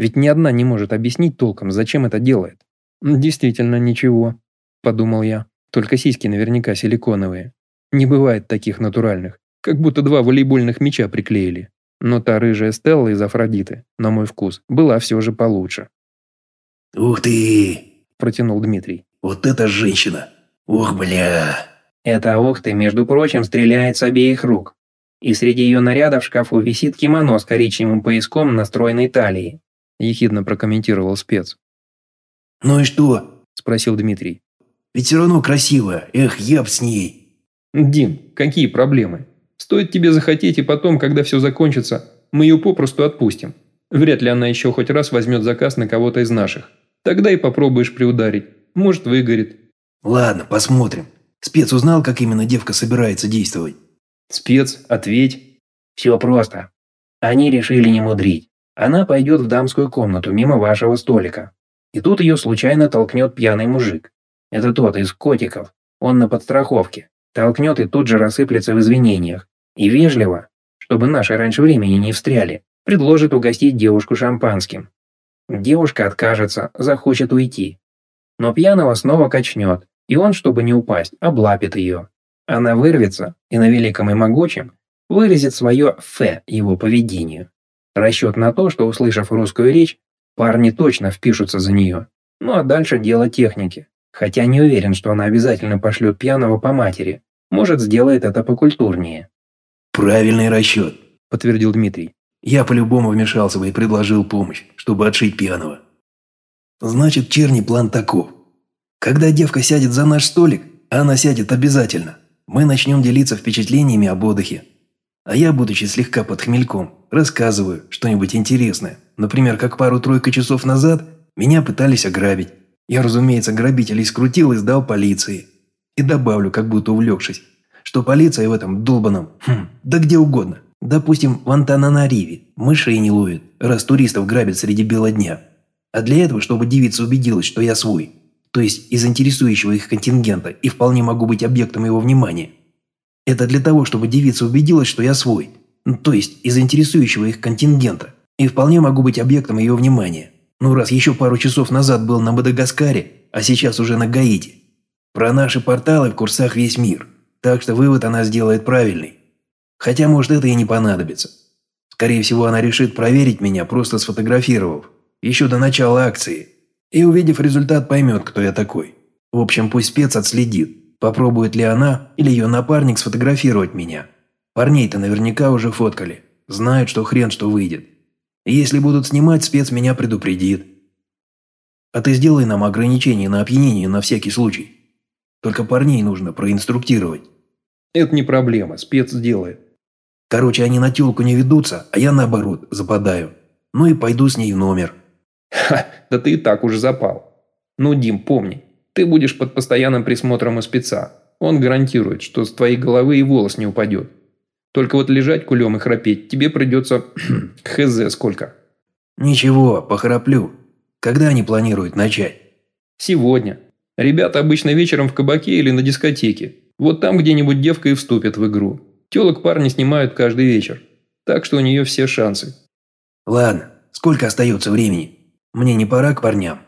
Ведь ни одна не может объяснить толком, зачем это делает. Действительно, ничего, подумал я. Только сиськи наверняка силиконовые. Не бывает таких натуральных, как будто два волейбольных мяча приклеили. Но та рыжая Стелла из Афродиты, на мой вкус, была все же получше. «Ух ты!» – протянул Дмитрий. «Вот это женщина! Ох, бля!» «Это ух ты, между прочим, стреляет с обеих рук и среди ее нарядов в шкафу висит кимоно с коричневым пояском на стройной талии», – ехидно прокомментировал спец. «Ну и что?» – спросил Дмитрий. «Ведь все равно красиво. Эх, я б с ней». «Дим, какие проблемы? Стоит тебе захотеть, и потом, когда все закончится, мы ее попросту отпустим. Вряд ли она еще хоть раз возьмет заказ на кого-то из наших. Тогда и попробуешь приударить. Может, выгорит». «Ладно, посмотрим. Спец узнал, как именно девка собирается действовать?» Спец, ответь. Все просто. Они решили не мудрить. Она пойдет в дамскую комнату мимо вашего столика. И тут ее случайно толкнет пьяный мужик. Это тот из котиков. Он на подстраховке. Толкнет и тут же рассыплется в извинениях. И вежливо, чтобы наши раньше времени не встряли, предложит угостить девушку шампанским. Девушка откажется, захочет уйти. Но пьяного снова качнет, и он, чтобы не упасть, облапит ее. Она вырвется и на великом и могучем выразит свое «ф» его поведению. Расчет на то, что, услышав русскую речь, парни точно впишутся за нее. Ну а дальше дело техники. Хотя не уверен, что она обязательно пошлет пьяного по матери. Может, сделает это покультурнее. «Правильный расчет», – подтвердил Дмитрий. «Я по-любому вмешался бы и предложил помощь, чтобы отшить пьяного». «Значит, черный план таков. Когда девка сядет за наш столик, она сядет обязательно, мы начнем делиться впечатлениями об отдыхе. А я, будучи слегка под хмельком, рассказываю что-нибудь интересное. Например, как пару-тройку часов назад меня пытались ограбить. Я, разумеется, грабителей скрутил и сдал полиции. И добавлю, как будто увлекшись, что полиция в этом долбаном, хм, да где угодно. Допустим, в Антананариве мышей не ловит, раз туристов грабят среди бела дня. А для этого, чтобы девица убедилась, что я свой, то есть из интересующего их контингента и вполне могу быть объектом его внимания. Это для того, чтобы девица убедилась, что я свой, ну, то есть из интересующего их контингента, и вполне могу быть объектом ее внимания. Ну раз еще пару часов назад был на Мадагаскаре, а сейчас уже на Гаити. Про наши порталы в курсах весь мир, так что вывод она сделает правильный. Хотя, может, это и не понадобится. Скорее всего, она решит проверить меня, просто сфотографировав, еще до начала акции. И увидев результат, поймет, кто я такой. В общем, пусть спец отследит, попробует ли она или ее напарник сфотографировать меня. Парней-то наверняка уже фоткали, знают, что хрен что выйдет. И если будут снимать, спец меня предупредит. А ты сделай нам ограничение на опьянение на всякий случай. Только парней нужно проинструктировать. Это не проблема, спец сделает. Короче, они на тёлку не ведутся, а я наоборот западаю. Ну и пойду с ней в номер. Ха, да ты и так уже запал. Ну, Дим, помни, ты будешь под постоянным присмотром у спеца. Он гарантирует, что с твоей головы и волос не упадет. Только вот лежать кулем и храпеть тебе придется (clears throat) хз сколько. Ничего, похраплю. Когда они планируют начать? Сегодня. Ребята обычно вечером в кабаке или на дискотеке. Вот там где-нибудь девка и вступит в игру. Телок парни снимают каждый вечер. Так что у нее все шансы. Ладно, сколько остается времени? Мне не пора к парням.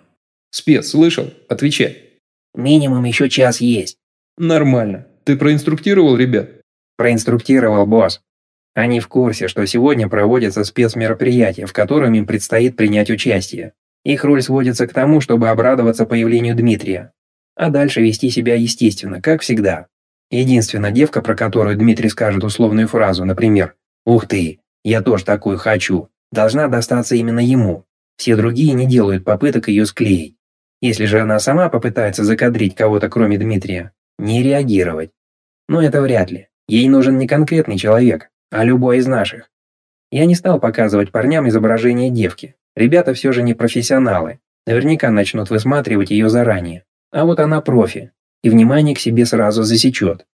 Спец, слышал? Отвечай. Минимум еще час есть. Нормально. Ты проинструктировал ребят? Проинструктировал босс. Они в курсе, что сегодня проводится спецмероприятие, в котором им предстоит принять участие. Их роль сводится к тому, чтобы обрадоваться появлению Дмитрия. А дальше вести себя естественно, как всегда. Единственная девка, про которую Дмитрий скажет условную фразу, например «Ух ты, я тоже такую хочу», должна достаться именно ему. Все другие не делают попыток ее склеить. Если же она сама попытается закадрить кого-то кроме Дмитрия, не реагировать. Но это вряд ли. Ей нужен не конкретный человек, а любой из наших. Я не стал показывать парням изображение девки. Ребята все же не профессионалы. Наверняка начнут высматривать ее заранее. А вот она профи. И внимание к себе сразу засечет.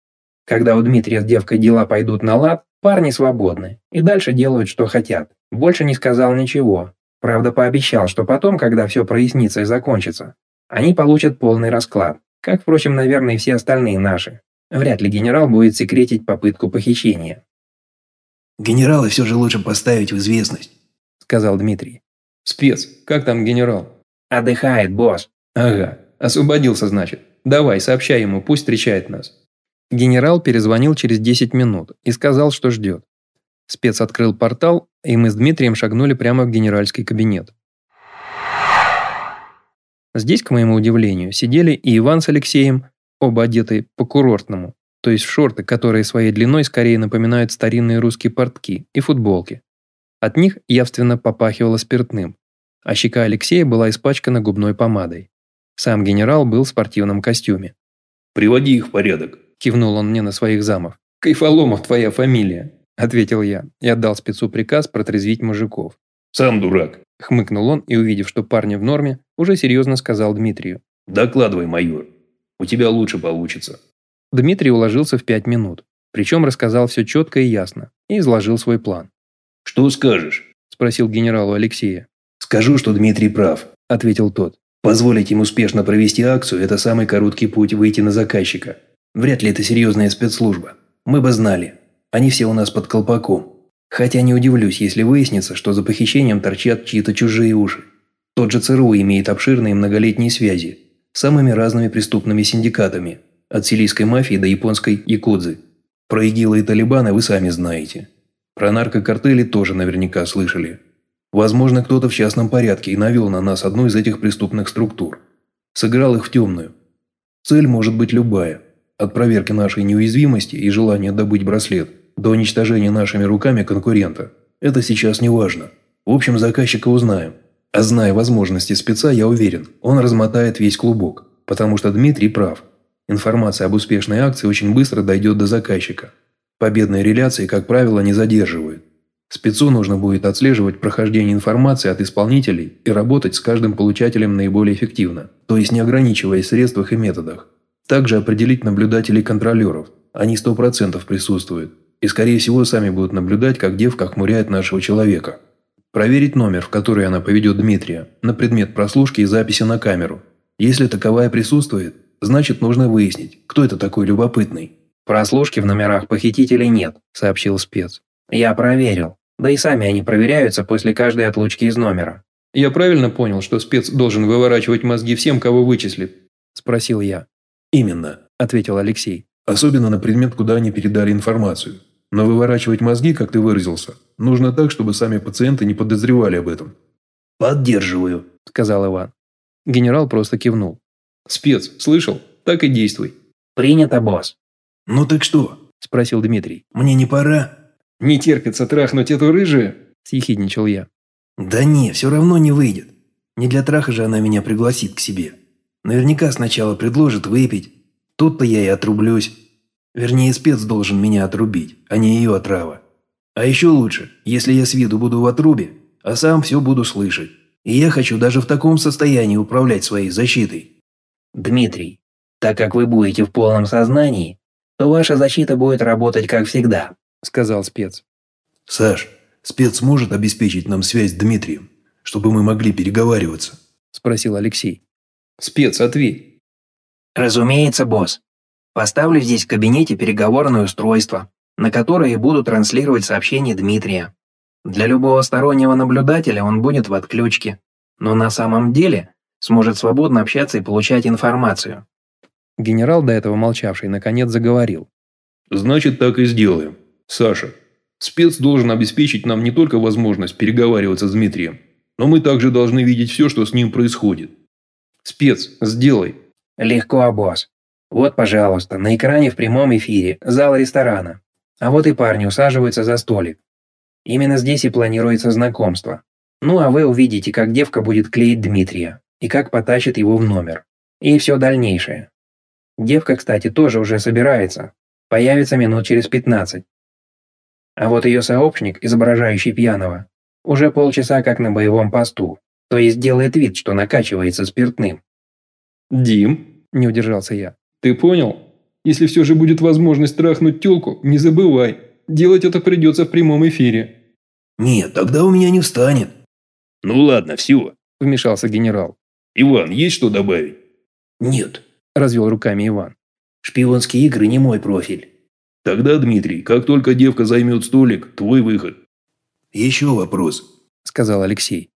Когда у Дмитрия с девкой дела пойдут на лад, парни свободны. И дальше делают, что хотят. Больше не сказал ничего. Правда, пообещал, что потом, когда все прояснится и закончится, они получат полный расклад. Как, впрочем, наверное, и все остальные наши. Вряд ли генерал будет секретить попытку похищения. «Генерала все же лучше поставить в известность», – сказал Дмитрий. «Спец, как там генерал?» «Отдыхает, босс». «Ага, освободился, значит. Давай, сообщай ему, пусть встречает нас». Генерал перезвонил через 10 минут и сказал, что ждет. Спец открыл портал, и мы с Дмитрием шагнули прямо в генеральский кабинет. Здесь, к моему удивлению, сидели и Иван с Алексеем, оба одеты по-курортному, то есть в шорты, которые своей длиной скорее напоминают старинные русские портки, и футболки. От них явственно попахивало спиртным, а щека Алексея была испачкана губной помадой. Сам генерал был в спортивном костюме. «Приводи их в порядок», – кивнул он мне на своих замов. «Кайфоломов твоя фамилия», – ответил я и отдал спецу приказ протрезвить мужиков. «Сам дурак», – хмыкнул он и, увидев, что парни в норме, уже серьезно сказал Дмитрию. «Докладывай, майор. У тебя лучше получится». Дмитрий уложился в пять минут, причем рассказал все четко и ясно, и изложил свой план. «Что скажешь?» – спросил генералу Алексея. «Скажу, что Дмитрий прав», – ответил тот. «Позволить им успешно провести акцию – это самый короткий путь выйти на заказчика. Вряд ли это серьезная спецслужба. Мы бы знали. Они все у нас под колпаком. Хотя не удивлюсь, если выяснится, что за похищением торчат чьи-то чужие уши. Тот же ЦРУ имеет обширные многолетние связи, самыми разными преступными синдикатами, от сирийской мафии до японской якудзы. Про ИГИЛа и Талибана вы сами знаете. Про наркокартели тоже наверняка слышали. Возможно, кто-то в частном порядке и навел на нас одну из этих преступных структур. Сыграл их в темную. Цель может быть любая. От проверки нашей неуязвимости и желания добыть браслет до уничтожения нашими руками конкурента. Это сейчас не важно. В общем, заказчика узнаем. А зная возможности спеца, я уверен, он размотает весь клубок. Потому что Дмитрий прав. Информация об успешной акции очень быстро дойдет до заказчика. Победные реляции, как правило, не задерживают. Спецу нужно будет отслеживать прохождение информации от исполнителей и работать с каждым получателем наиболее эффективно, то есть не ограничиваясь в средствах и методах. Также определить наблюдателей-контролеров. Они 100% присутствуют. И скорее всего сами будут наблюдать, как девка охмуряет нашего человека. Проверить номер, в который она поведет Дмитрия, на предмет прослушки и записи на камеру. Если таковая присутствует, значит нужно выяснить, кто это такой любопытный. «Прослушки в номерах похитителей нет», – сообщил спец. «Я проверил. Да и сами они проверяются после каждой отлучки из номера». «Я правильно понял, что спец должен выворачивать мозги всем, кого вычислит?» – спросил я. «Именно», – ответил Алексей. «Особенно на предмет, куда они передали информацию. Но выворачивать мозги, как ты выразился, нужно так, чтобы сами пациенты не подозревали об этом». «Поддерживаю», – сказал Иван. Генерал просто кивнул. «Спец, слышал? Так и действуй». «Принято, босс». «Ну так что?» – спросил Дмитрий. «Мне не пора?» «Не терпится трахнуть эту рыжую?» – съехидничал я. «Да не, все равно не выйдет. Не для траха же она меня пригласит к себе. Наверняка сначала предложит выпить. Тут-то я и отрублюсь. Вернее, спец должен меня отрубить, а не ее отрава. А еще лучше, если я с виду буду в отрубе, а сам все буду слышать. И я хочу даже в таком состоянии управлять своей защитой». «Дмитрий, так как вы будете в полном сознании, то ваша защита будет работать как всегда», – сказал спец. «Саш, спец сможет обеспечить нам связь с Дмитрием, чтобы мы могли переговариваться?» – спросил Алексей. «Спец, ответь». «Разумеется, босс. Поставлю здесь в кабинете переговорное устройство, на которое буду транслировать сообщение Дмитрия. Для любого стороннего наблюдателя он будет в отключке, но на самом деле сможет свободно общаться и получать информацию. Генерал, до этого молчавший, наконец заговорил. «Значит, так и сделаем. Саша, спец должен обеспечить нам не только возможность переговариваться с Дмитрием, но мы также должны видеть все, что с ним происходит». «Спец, сделай». «Легко, босс. Вот, пожалуйста, на экране в прямом эфире зал ресторана. А вот и парни усаживаются за столик. Именно здесь и планируется знакомство. Ну а вы увидите, как девка будет клеить Дмитрия и как потащит его в номер. И все дальнейшее. Девка, кстати, тоже уже собирается. Появится минут через 15. А вот ее сообщник, изображающий пьяного, уже полчаса как на боевом посту, то есть делает вид, что накачивается спиртным. «Дим», – не удержался я, – «ты понял? Если все же будет возможность трахнуть тёлку, не забывай, делать это придется в прямом эфире». «Нет, тогда у меня не встанет». «Ну ладно, все», – вмешался генерал. «Иван, есть что добавить?» «Нет», – развел руками Иван. «Шпионские игры не мой профиль». «Тогда, Дмитрий, как только девка займет столик, твой выход». «Еще вопрос», – сказал Алексей.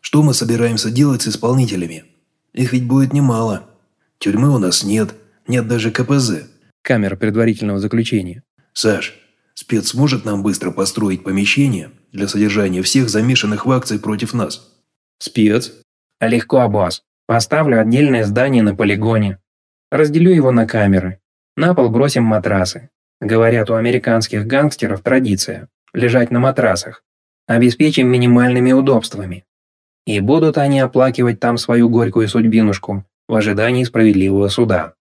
«Что мы собираемся делать с исполнителями? Их ведь будет немало. Тюрьмы у нас нет, нет даже КПЗ». Камера предварительного заключения. «Саш, спец сможет нам быстро построить помещение для содержания всех замешанных в акции против нас?» «Спец?» «Легко, босс. Поставлю отдельное здание на полигоне. Разделю его на камеры. На пол бросим матрасы. Говорят, у американских гангстеров традиция – лежать на матрасах. Обеспечим минимальными удобствами. И будут они оплакивать там свою горькую судьбинушку в ожидании справедливого суда.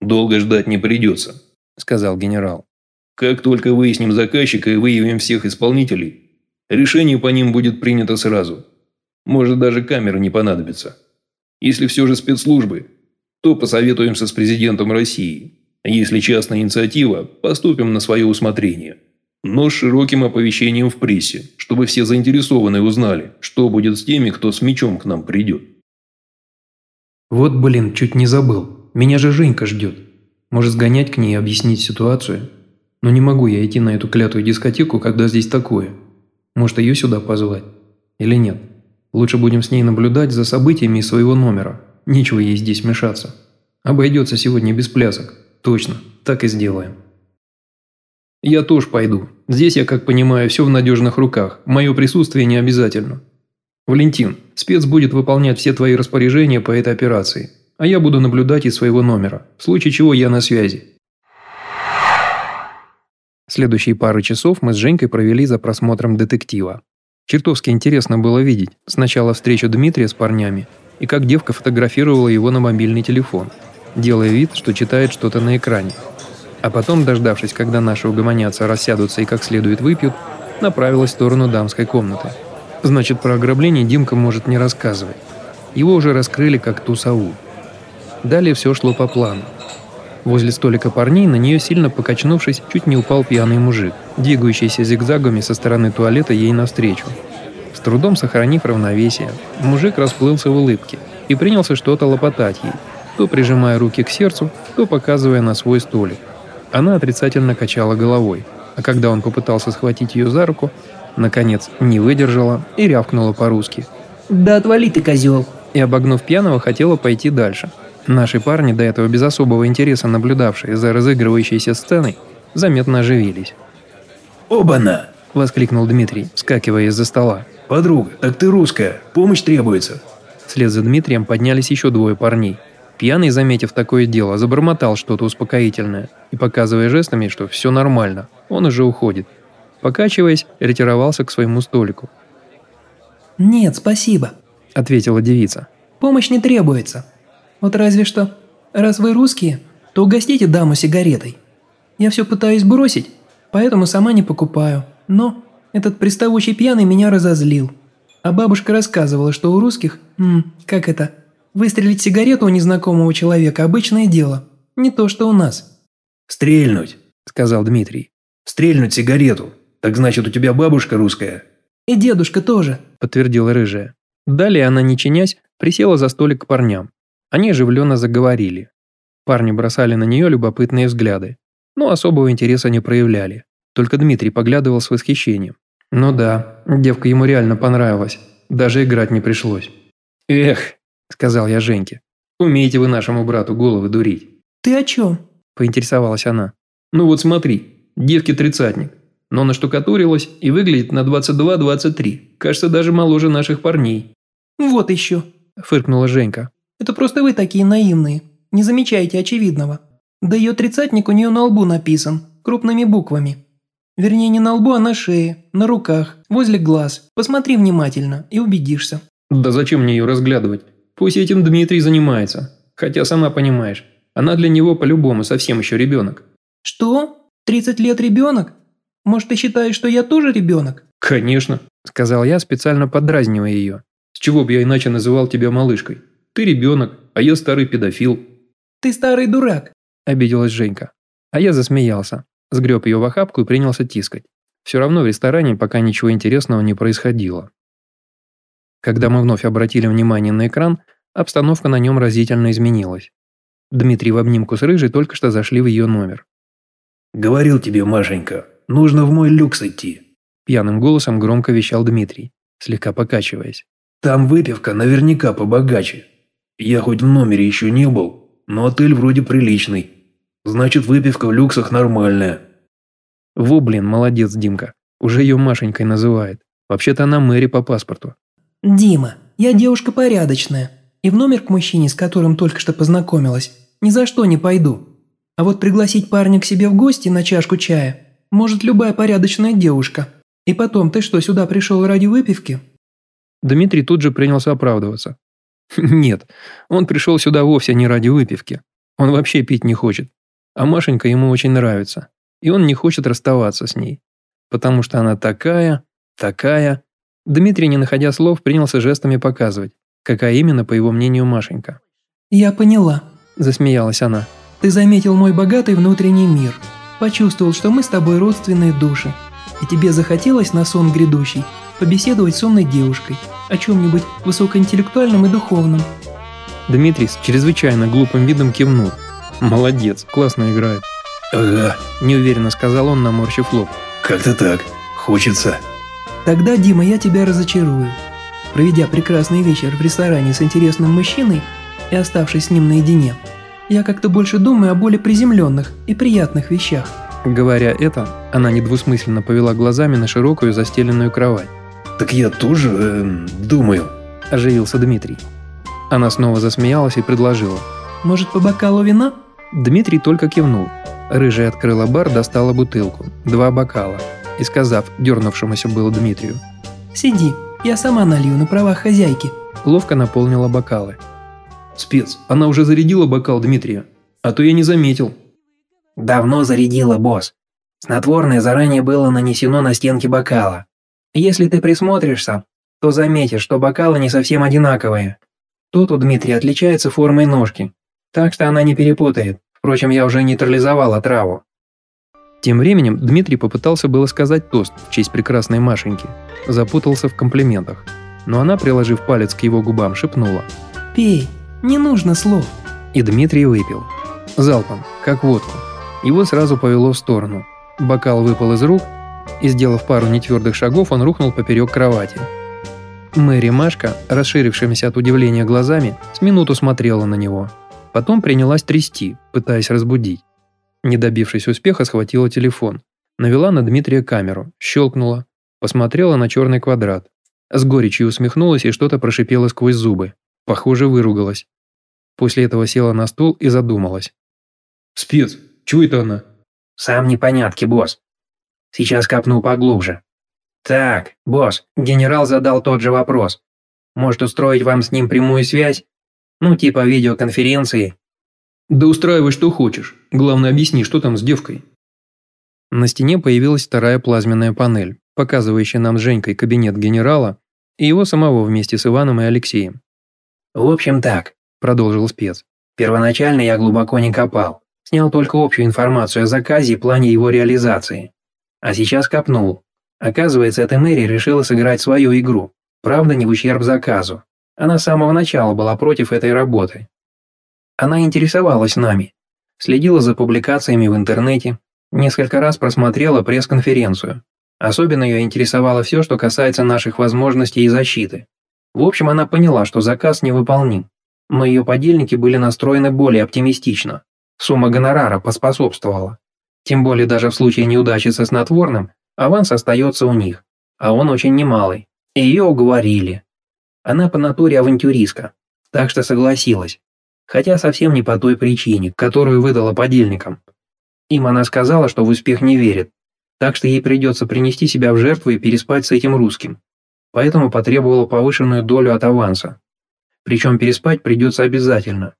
«Долго ждать не придется», – сказал генерал. «Как только выясним заказчика и выявим всех исполнителей, решение по ним будет принято сразу. Может, даже камеры не понадобится». Если все же спецслужбы, то посоветуемся с президентом России. Если частная инициатива, поступим на свое усмотрение. Но с широким оповещением в прессе, чтобы все заинтересованные узнали, что будет с теми, кто с мечом к нам придет. Вот, блин, чуть не забыл. Меня же Женька ждет. Может сгонять к ней и объяснить ситуацию? Но не могу я идти на эту клятую дискотеку, когда здесь такое. Может ее сюда позвать? Или нет? Лучше будем с ней наблюдать за событиями из своего номера. Нечего ей здесь мешаться. Обойдется сегодня без плясок. Точно, так и сделаем. Я тоже пойду. Здесь, я как понимаю, все в надежных руках. Мое присутствие не обязательно. Валентин, спец будет выполнять все твои распоряжения по этой операции. А я буду наблюдать из своего номера. В случае чего я на связи. Следующие пару часов мы с Женькой провели за просмотром детектива. Чертовски интересно было видеть сначала встречу Дмитрия с парнями и как девка фотографировала его на мобильный телефон, делая вид, что читает что-то на экране. А потом, дождавшись, когда наши угомонятся, рассядутся и как следует выпьют, направилась в сторону дамской комнаты. Значит, про ограбление Димка может не рассказывать. Его уже раскрыли как ту сову. Далее все шло по плану. Возле столика парней на нее сильно покачнувшись, чуть не упал пьяный мужик, двигающийся зигзагами со стороны туалета ей навстречу. С трудом сохранив равновесие, мужик расплылся в улыбке и принялся что-то лопотать ей, то прижимая руки к сердцу, то показывая на свой столик. Она отрицательно качала головой, а когда он попытался схватить ее за руку, наконец не выдержала и рявкнула по-русски. «Да отвали ты, козел!» И, обогнув пьяного, хотела пойти дальше – Наши парни, до этого без особого интереса наблюдавшие за разыгрывающейся сценой, заметно оживились. «Оба-на!» – воскликнул Дмитрий, вскакивая из-за стола. «Подруга, так ты русская, помощь требуется!» Вслед за Дмитрием поднялись еще двое парней. Пьяный, заметив такое дело, забормотал что-то успокоительное и, показывая жестами, что все нормально, он уже уходит. Покачиваясь, ретировался к своему столику. «Нет, спасибо», – ответила девица. «Помощь не требуется». Вот разве что, раз вы русские, то угостите даму сигаретой. Я все пытаюсь бросить, поэтому сама не покупаю. Но этот приставучий пьяный меня разозлил. А бабушка рассказывала, что у русских, м, как это, выстрелить сигарету у незнакомого человека – обычное дело. Не то, что у нас. «Стрельнуть», – сказал Дмитрий. «Стрельнуть сигарету. Так значит, у тебя бабушка русская?» «И дедушка тоже», – подтвердила рыжая. Далее она, не чинясь, присела за столик к парням. Они оживленно заговорили. Парни бросали на нее любопытные взгляды, но особого интереса не проявляли. Только Дмитрий поглядывал с восхищением. Ну да, девка ему реально понравилась. Даже играть не пришлось. «Эх», – сказал я Женьке, – «умеете вы нашему брату головы дурить». «Ты о чем?» – поинтересовалась она. «Ну вот смотри, девке тридцатник, но наштукатурилась и выглядит на 22-23, кажется, даже моложе наших парней». «Вот еще», – фыркнула Женька. Это просто вы такие наивные. Не замечаете очевидного. Да ее тридцатник у нее на лбу написан, крупными буквами. Вернее, не на лбу, а на шее, на руках, возле глаз. Посмотри внимательно и убедишься. Да зачем мне ее разглядывать? Пусть этим Дмитрий занимается. Хотя сама понимаешь, она для него по-любому совсем еще ребенок. Что? 30 лет ребенок? Может, ты считаешь, что я тоже ребенок? Конечно, сказал я, специально подразнивая ее. С чего бы я иначе называл тебя малышкой? Ты ребенок, а я старый педофил». «Ты старый дурак», – обиделась Женька. А я засмеялся, сгреб ее в охапку и принялся тискать. Все равно в ресторане пока ничего интересного не происходило. Когда мы вновь обратили внимание на экран, обстановка на нем разительно изменилась. Дмитрий в обнимку с Рыжей только что зашли в ее номер. «Говорил тебе, Машенька, нужно в мой люкс идти», – пьяным голосом громко вещал Дмитрий, слегка покачиваясь. «Там выпивка наверняка побогаче». Я хоть в номере еще не был, но отель вроде приличный. Значит, выпивка в люксах нормальная. Во, блин, молодец, Димка. Уже ее Машенькой называет. Вообще-то она Мэри по паспорту. Дима, я девушка порядочная. И в номер к мужчине, с которым только что познакомилась, ни за что не пойду. А вот пригласить парня к себе в гости на чашку чая может любая порядочная девушка. И потом, ты что, сюда пришел ради выпивки? Дмитрий тут же принялся оправдываться. (laughs) Нет, он пришел сюда вовсе не ради выпивки. Он вообще пить не хочет. А Машенька ему очень нравится. И он не хочет расставаться с ней. Потому что она такая, такая... Дмитрий, не находя слов, принялся жестами показывать, какая именно, по его мнению, Машенька. «Я поняла», – засмеялась она. «Ты заметил мой богатый внутренний мир. Почувствовал, что мы с тобой родственные души. И тебе захотелось на сон грядущий побеседовать с умной девушкой о чем-нибудь высокоинтеллектуальном и духовном». Дмитрий с чрезвычайно глупым видом кивнул. «Молодец, классно играет». «Ага», – неуверенно сказал он, наморщив лоб. «Как-то так. Хочется». «Тогда, Дима, я тебя разочарую. Проведя прекрасный вечер в ресторане с интересным мужчиной и оставшись с ним наедине, я как-то больше думаю о более приземленных и приятных вещах. Говоря это, она недвусмысленно повела глазами на широкую застеленную кровать. «Так я тоже э, думаю», – оживился Дмитрий. Она снова засмеялась и предложила. «Может, по бокалу вина?» Дмитрий только кивнул. Рыжая открыла бар, достала бутылку, два бокала, и сказав дернувшемуся было Дмитрию. «Сиди, я сама налью на правах хозяйки». Ловко наполнила бокалы. «Спец, она уже зарядила бокал Дмитрия, а то я не заметил». «Давно зарядила, босс. Снотворное заранее было нанесено на стенки бокала. Если ты присмотришься, то заметишь, что бокалы не совсем одинаковые. Тот у Дмитрия отличается формой ножки, так что она не перепутает. Впрочем, я уже нейтрализовала траву». Тем временем Дмитрий попытался было сказать тост в честь прекрасной Машеньки. Запутался в комплиментах. Но она, приложив палец к его губам, шепнула. «Пей, не нужно слов». И Дмитрий выпил. Залпом, как водку. Его сразу повело в сторону. Бокал выпал из рук, и, сделав пару нетвердых шагов, он рухнул поперек кровати. Мэри Машка, расширившимися от удивления глазами, с минуту смотрела на него. Потом принялась трясти, пытаясь разбудить. Не добившись успеха, схватила телефон. Навела на Дмитрия камеру, щелкнула, посмотрела на черный квадрат. С горечью усмехнулась и что-то прошипела сквозь зубы. Похоже, выругалась. После этого села на стул и задумалась. «Спец, чего это она?» «Сам непонятки, босс. Сейчас копну поглубже. Так, босс, генерал задал тот же вопрос. Может устроить вам с ним прямую связь? Ну, типа видеоконференции?» «Да устраивай, что хочешь. Главное, объясни, что там с девкой». На стене появилась вторая плазменная панель, показывающая нам с Женькой кабинет генерала и его самого вместе с Иваном и Алексеем. «В общем так», – продолжил спец. «Первоначально я глубоко не копал. Снял только общую информацию о заказе и плане его реализации. А сейчас копнул. Оказывается, эта Мэри решила сыграть свою игру. Правда, не в ущерб заказу. Она с самого начала была против этой работы. Она интересовалась нами, следила за публикациями в интернете, несколько раз просмотрела пресс-конференцию. Особенно ее интересовало все, что касается наших возможностей и защиты. В общем, она поняла, что заказ невыполним, но ее подельники были настроены более оптимистично. Сумма гонорара поспособствовала. Тем более даже в случае неудачи со снотворным, аванс остается у них, а он очень немалый. Ее уговорили. Она по натуре авантюристка, так что согласилась хотя совсем не по той причине, которую выдала подельникам. Им она сказала, что в успех не верит, так что ей придется принести себя в жертву и переспать с этим русским. Поэтому потребовала повышенную долю от аванса. Причем переспать придется обязательно.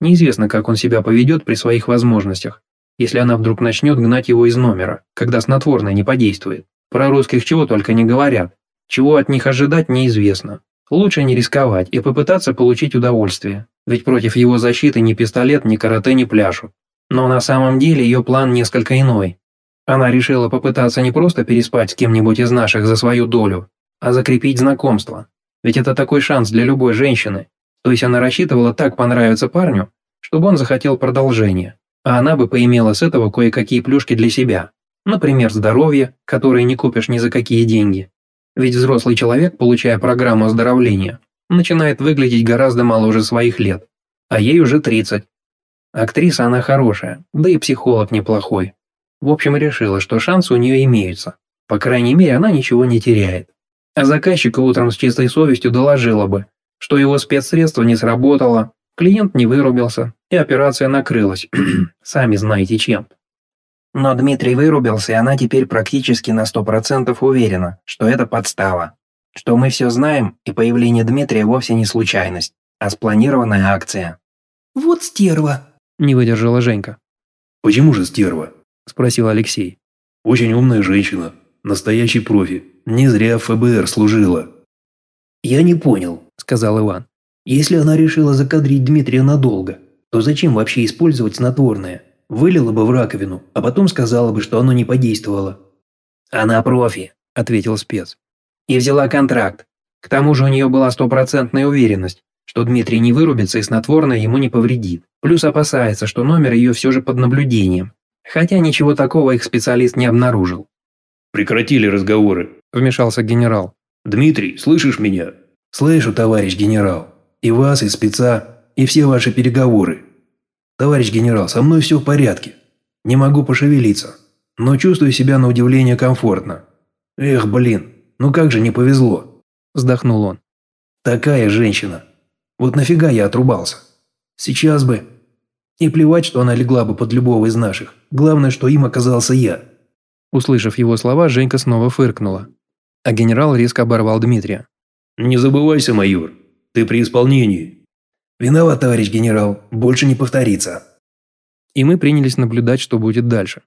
Неизвестно, как он себя поведет при своих возможностях, если она вдруг начнет гнать его из номера, когда снотворное не подействует. Про русских чего только не говорят. Чего от них ожидать неизвестно. Лучше не рисковать и попытаться получить удовольствие, ведь против его защиты ни пистолет, ни карате не пляшут. Но на самом деле ее план несколько иной. Она решила попытаться не просто переспать с кем-нибудь из наших за свою долю, а закрепить знакомство. Ведь это такой шанс для любой женщины. То есть она рассчитывала так понравиться парню, чтобы он захотел продолжения, а она бы поимела с этого кое-какие плюшки для себя. Например, здоровье, которое не купишь ни за какие деньги, ведь взрослый человек, получая программу оздоровления, начинает выглядеть гораздо моложе своих лет, а ей уже 30. Актриса она хорошая, да и психолог неплохой. В общем, решила, что шансы у нее имеются. По крайней мере, она ничего не теряет. А заказчику утром с чистой совестью доложила бы, что его спецсредство не сработало, клиент не вырубился, и операция накрылась. (clears throat) Сами знаете чем. Но Дмитрий вырубился, и она теперь практически на сто процентов уверена, что это подстава. Что мы все знаем, и появление Дмитрия вовсе не случайность, а спланированная акция. «Вот стерва», – не выдержала Женька. «Почему же стерва?» – спросил Алексей. «Очень умная женщина, настоящий профи, не зря в ФБР служила». «Я не понял», – сказал Иван. «Если она решила закадрить Дмитрия надолго, то зачем вообще использовать снотворное? Вылила бы в раковину, а потом сказала бы, что оно не подействовало. «Она профи», – ответил спец. «И взяла контракт. К тому же у нее была стопроцентная уверенность, что Дмитрий не вырубится и снотворное ему не повредит. Плюс опасается, что номер ее все же под наблюдением. Хотя ничего такого их специалист не обнаружил». «Прекратили разговоры», – вмешался генерал. «Дмитрий, слышишь меня?» «Слышу, товарищ генерал. И вас, и спеца, и все ваши переговоры. «Товарищ генерал, со мной все в порядке. Не могу пошевелиться. но чувствую себя на удивление комфортно. Эх, блин, ну как же не повезло. Вздохнул он. Такая женщина. Вот нафига я отрубался? Сейчас бы. И плевать, что она легла бы под любого из наших. Главное, что им оказался я. Услышав его слова, Женька снова фыркнула. А генерал резко оборвал Дмитрия. «Не забывайся, майор. Ты при исполнении». «Виноват, товарищ генерал. Больше не повторится». И мы принялись наблюдать, что будет дальше.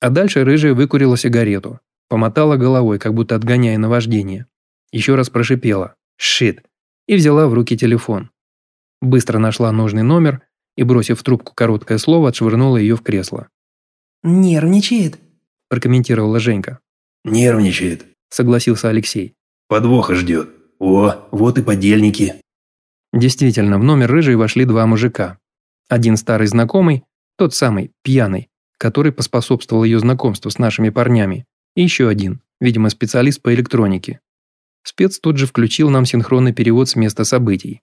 А дальше рыжая выкурила сигарету, помотала головой, как будто отгоняя наваждение. Еще раз прошипела «Шит!» и взяла в руки телефон. Быстро нашла нужный номер и, бросив в трубку короткое слово, отшвырнула ее в кресло. «Нервничает», – прокомментировала Женька. «Нервничает», – согласился Алексей. «Подвоха ждет. О, вот и подельники». Действительно, в номер рыжей вошли два мужика. Один старый знакомый, тот самый, пьяный, который поспособствовал ее знакомству с нашими парнями, и еще один, видимо, специалист по электронике. Спец тут же включил нам синхронный перевод с места событий.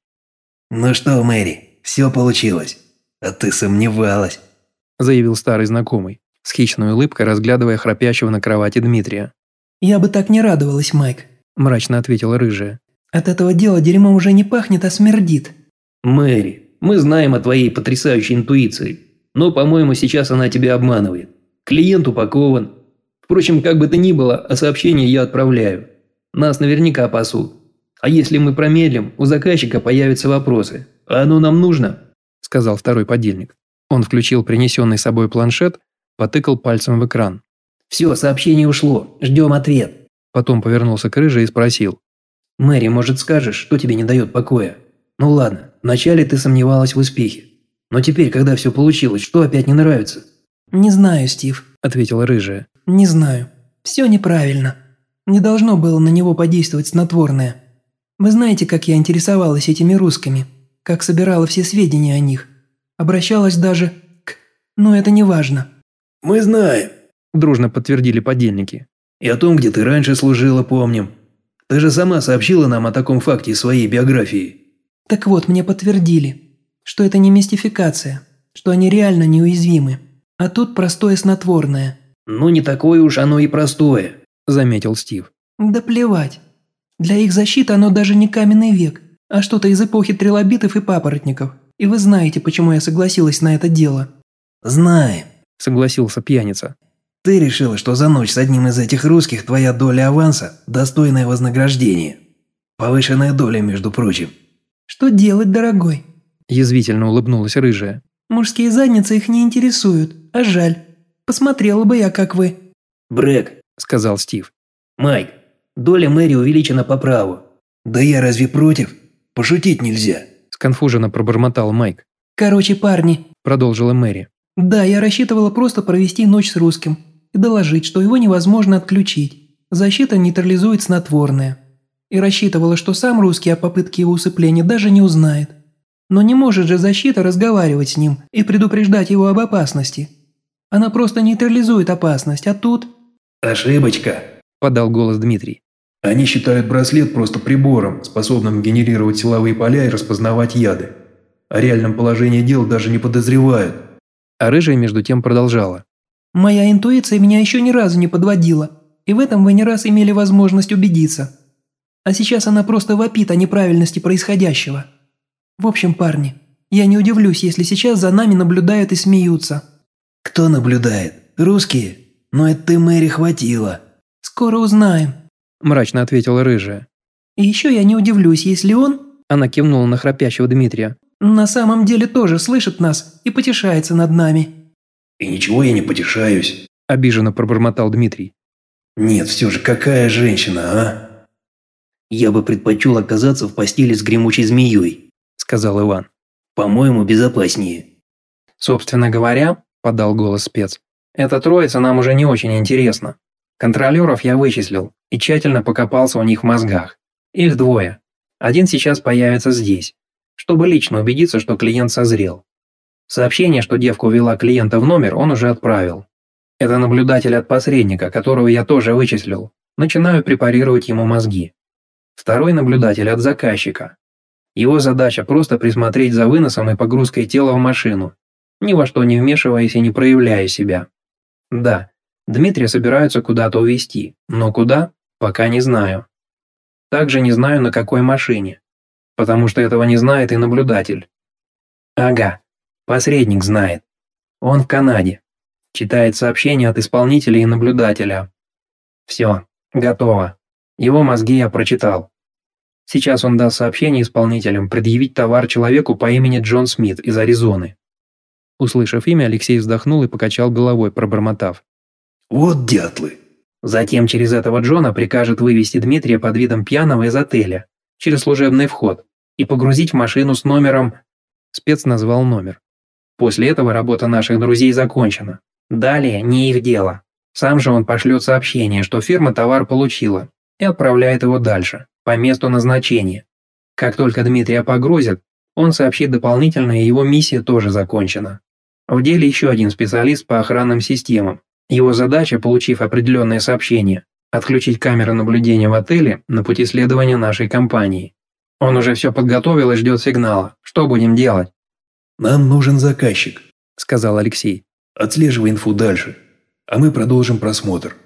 «Ну что, Мэри, все получилось. А ты сомневалась», – заявил старый знакомый, с хищной улыбкой разглядывая храпящего на кровати Дмитрия. «Я бы так не радовалась, Майк», – мрачно ответила рыжая. «От этого дела дерьмо уже не пахнет, а смердит». «Мэри, мы знаем о твоей потрясающей интуиции, но, по-моему, сейчас она тебя обманывает. Клиент упакован. Впрочем, как бы то ни было, а сообщение я отправляю. Нас наверняка пасут. А если мы промедлим, у заказчика появятся вопросы. А оно нам нужно?» – сказал второй подельник. Он включил принесенный собой планшет, потыкал пальцем в экран. «Все, сообщение ушло. Ждем ответ». Потом повернулся к Рыже и спросил. «Мэри, может, скажешь, что тебе не дает покоя? Ну ладно, вначале ты сомневалась в успехе. Но теперь, когда все получилось, что опять не нравится?» «Не знаю, Стив», – ответила Рыжая. «Не знаю. Все неправильно. Не должно было на него подействовать снотворное. Вы знаете, как я интересовалась этими русскими, как собирала все сведения о них. Обращалась даже к... Но это не важно». «Мы знаем», – дружно подтвердили подельники. «И о том, где ты раньше служила, помним. Ты же сама сообщила нам о таком факте из своей биографии». «Так вот, мне подтвердили, что это не мистификация, что они реально неуязвимы. А тут простое снотворное». «Ну, не такое уж оно и простое», – заметил Стив. «Да плевать. Для их защиты оно даже не каменный век, а что-то из эпохи трилобитов и папоротников. И вы знаете, почему я согласилась на это дело». «Знаем», – согласился пьяница. «Ты решила, что за ночь с одним из этих русских твоя доля аванса – достойное вознаграждение. Повышенная доля, между прочим». «Что делать, дорогой?» – язвительно улыбнулась рыжая. «Мужские задницы их не интересуют, а жаль. Посмотрела бы я, как вы». «Брэк», – сказал Стив. «Майк, доля Мэри увеличена по праву». «Да я разве против? Пошутить нельзя», – сконфуженно пробормотал Майк. «Короче, парни», – продолжила Мэри. «Да, я рассчитывала просто провести ночь с русским и доложить, что его невозможно отключить. Защита нейтрализует снотворное. И рассчитывала, что сам русский о попытке его усыпления даже не узнает. Но не может же защита разговаривать с ним и предупреждать его об опасности. Она просто нейтрализует опасность, а тут... «Ошибочка», – подал голос Дмитрий. «Они считают браслет просто прибором, способным генерировать силовые поля и распознавать яды. О реальном положении дел даже не подозревают». А рыжая между тем продолжала. «Моя интуиция меня еще ни разу не подводила, и в этом вы не раз имели возможность убедиться. А сейчас она просто вопит о неправильности происходящего. В общем, парни, я не удивлюсь, если сейчас за нами наблюдают и смеются». «Кто наблюдает? Русские? Но это ты, Мэри, хватило». «Скоро узнаем», – мрачно ответила рыжая. «И еще я не удивлюсь, если он...» Она кивнула на храпящего Дмитрия. «На самом деле тоже слышит нас и потешается над нами». «И ничего я не потешаюсь», – обиженно пробормотал Дмитрий. «Нет, все же какая женщина, а?» «Я бы предпочел оказаться в постели с гремучей змеей», – сказал Иван. «По-моему, безопаснее». «Собственно говоря», – подал голос спец, – «эта троица нам уже не очень интересна. Контролеров я вычислил и тщательно покопался у них в мозгах. Их двое. Один сейчас появится здесь, чтобы лично убедиться, что клиент созрел. Сообщение, что девка увела клиента в номер, он уже отправил. Это наблюдатель от посредника, которого я тоже вычислил. Начинаю препарировать ему мозги. Второй наблюдатель от заказчика. Его задача просто присмотреть за выносом и погрузкой тела в машину, ни во что не вмешиваясь и не проявляя себя. Да, Дмитрия собираются куда-то увезти, но куда, пока не знаю. Также не знаю, на какой машине, потому что этого не знает и наблюдатель. Ага, посредник знает. Он в Канаде. Читает сообщения от исполнителя и наблюдателя. Все, готово. Его мозги я прочитал. Сейчас он даст сообщение исполнителям предъявить товар человеку по имени Джон Смит из Аризоны. Услышав имя, Алексей вздохнул и покачал головой, пробормотав. «Вот дятлы!» Затем через этого Джона прикажет вывести Дмитрия под видом пьяного из отеля, через служебный вход, и погрузить в машину с номером... Спец назвал номер. После этого работа наших друзей закончена. Далее не их дело. Сам же он пошлет сообщение, что фирма товар получила, и отправляет его дальше, по месту назначения. Как только Дмитрия погрузят, он сообщит дополнительно, и его миссия тоже закончена. В деле еще один специалист по охранным системам. Его задача, получив определенное сообщение, отключить камеры наблюдения в отеле на пути следования нашей компании. Он уже все подготовил и ждет сигнала. Что будем делать? «Нам нужен заказчик», – сказал Алексей. «Отслеживай инфу дальше, а мы продолжим просмотр».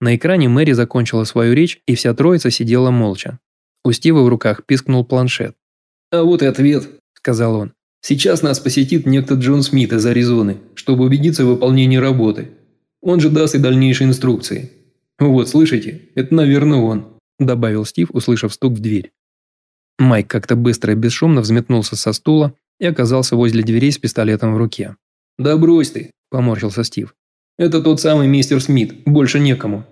На экране Мэри закончила свою речь, и вся троица сидела молча. У Стива в руках пискнул планшет. «А вот и ответ», – сказал он. «Сейчас нас посетит некто Джон Смит из Аризоны, чтобы убедиться в выполнении работы. Он же даст и дальнейшие инструкции. Вот, слышите, это, наверное, он», – добавил Стив, услышав стук в дверь. Майк как-то быстро и бесшумно взметнулся со стула и оказался возле дверей с пистолетом в руке. «Да брось ты», – поморщился Стив. «Это тот самый мистер Смит, больше некому».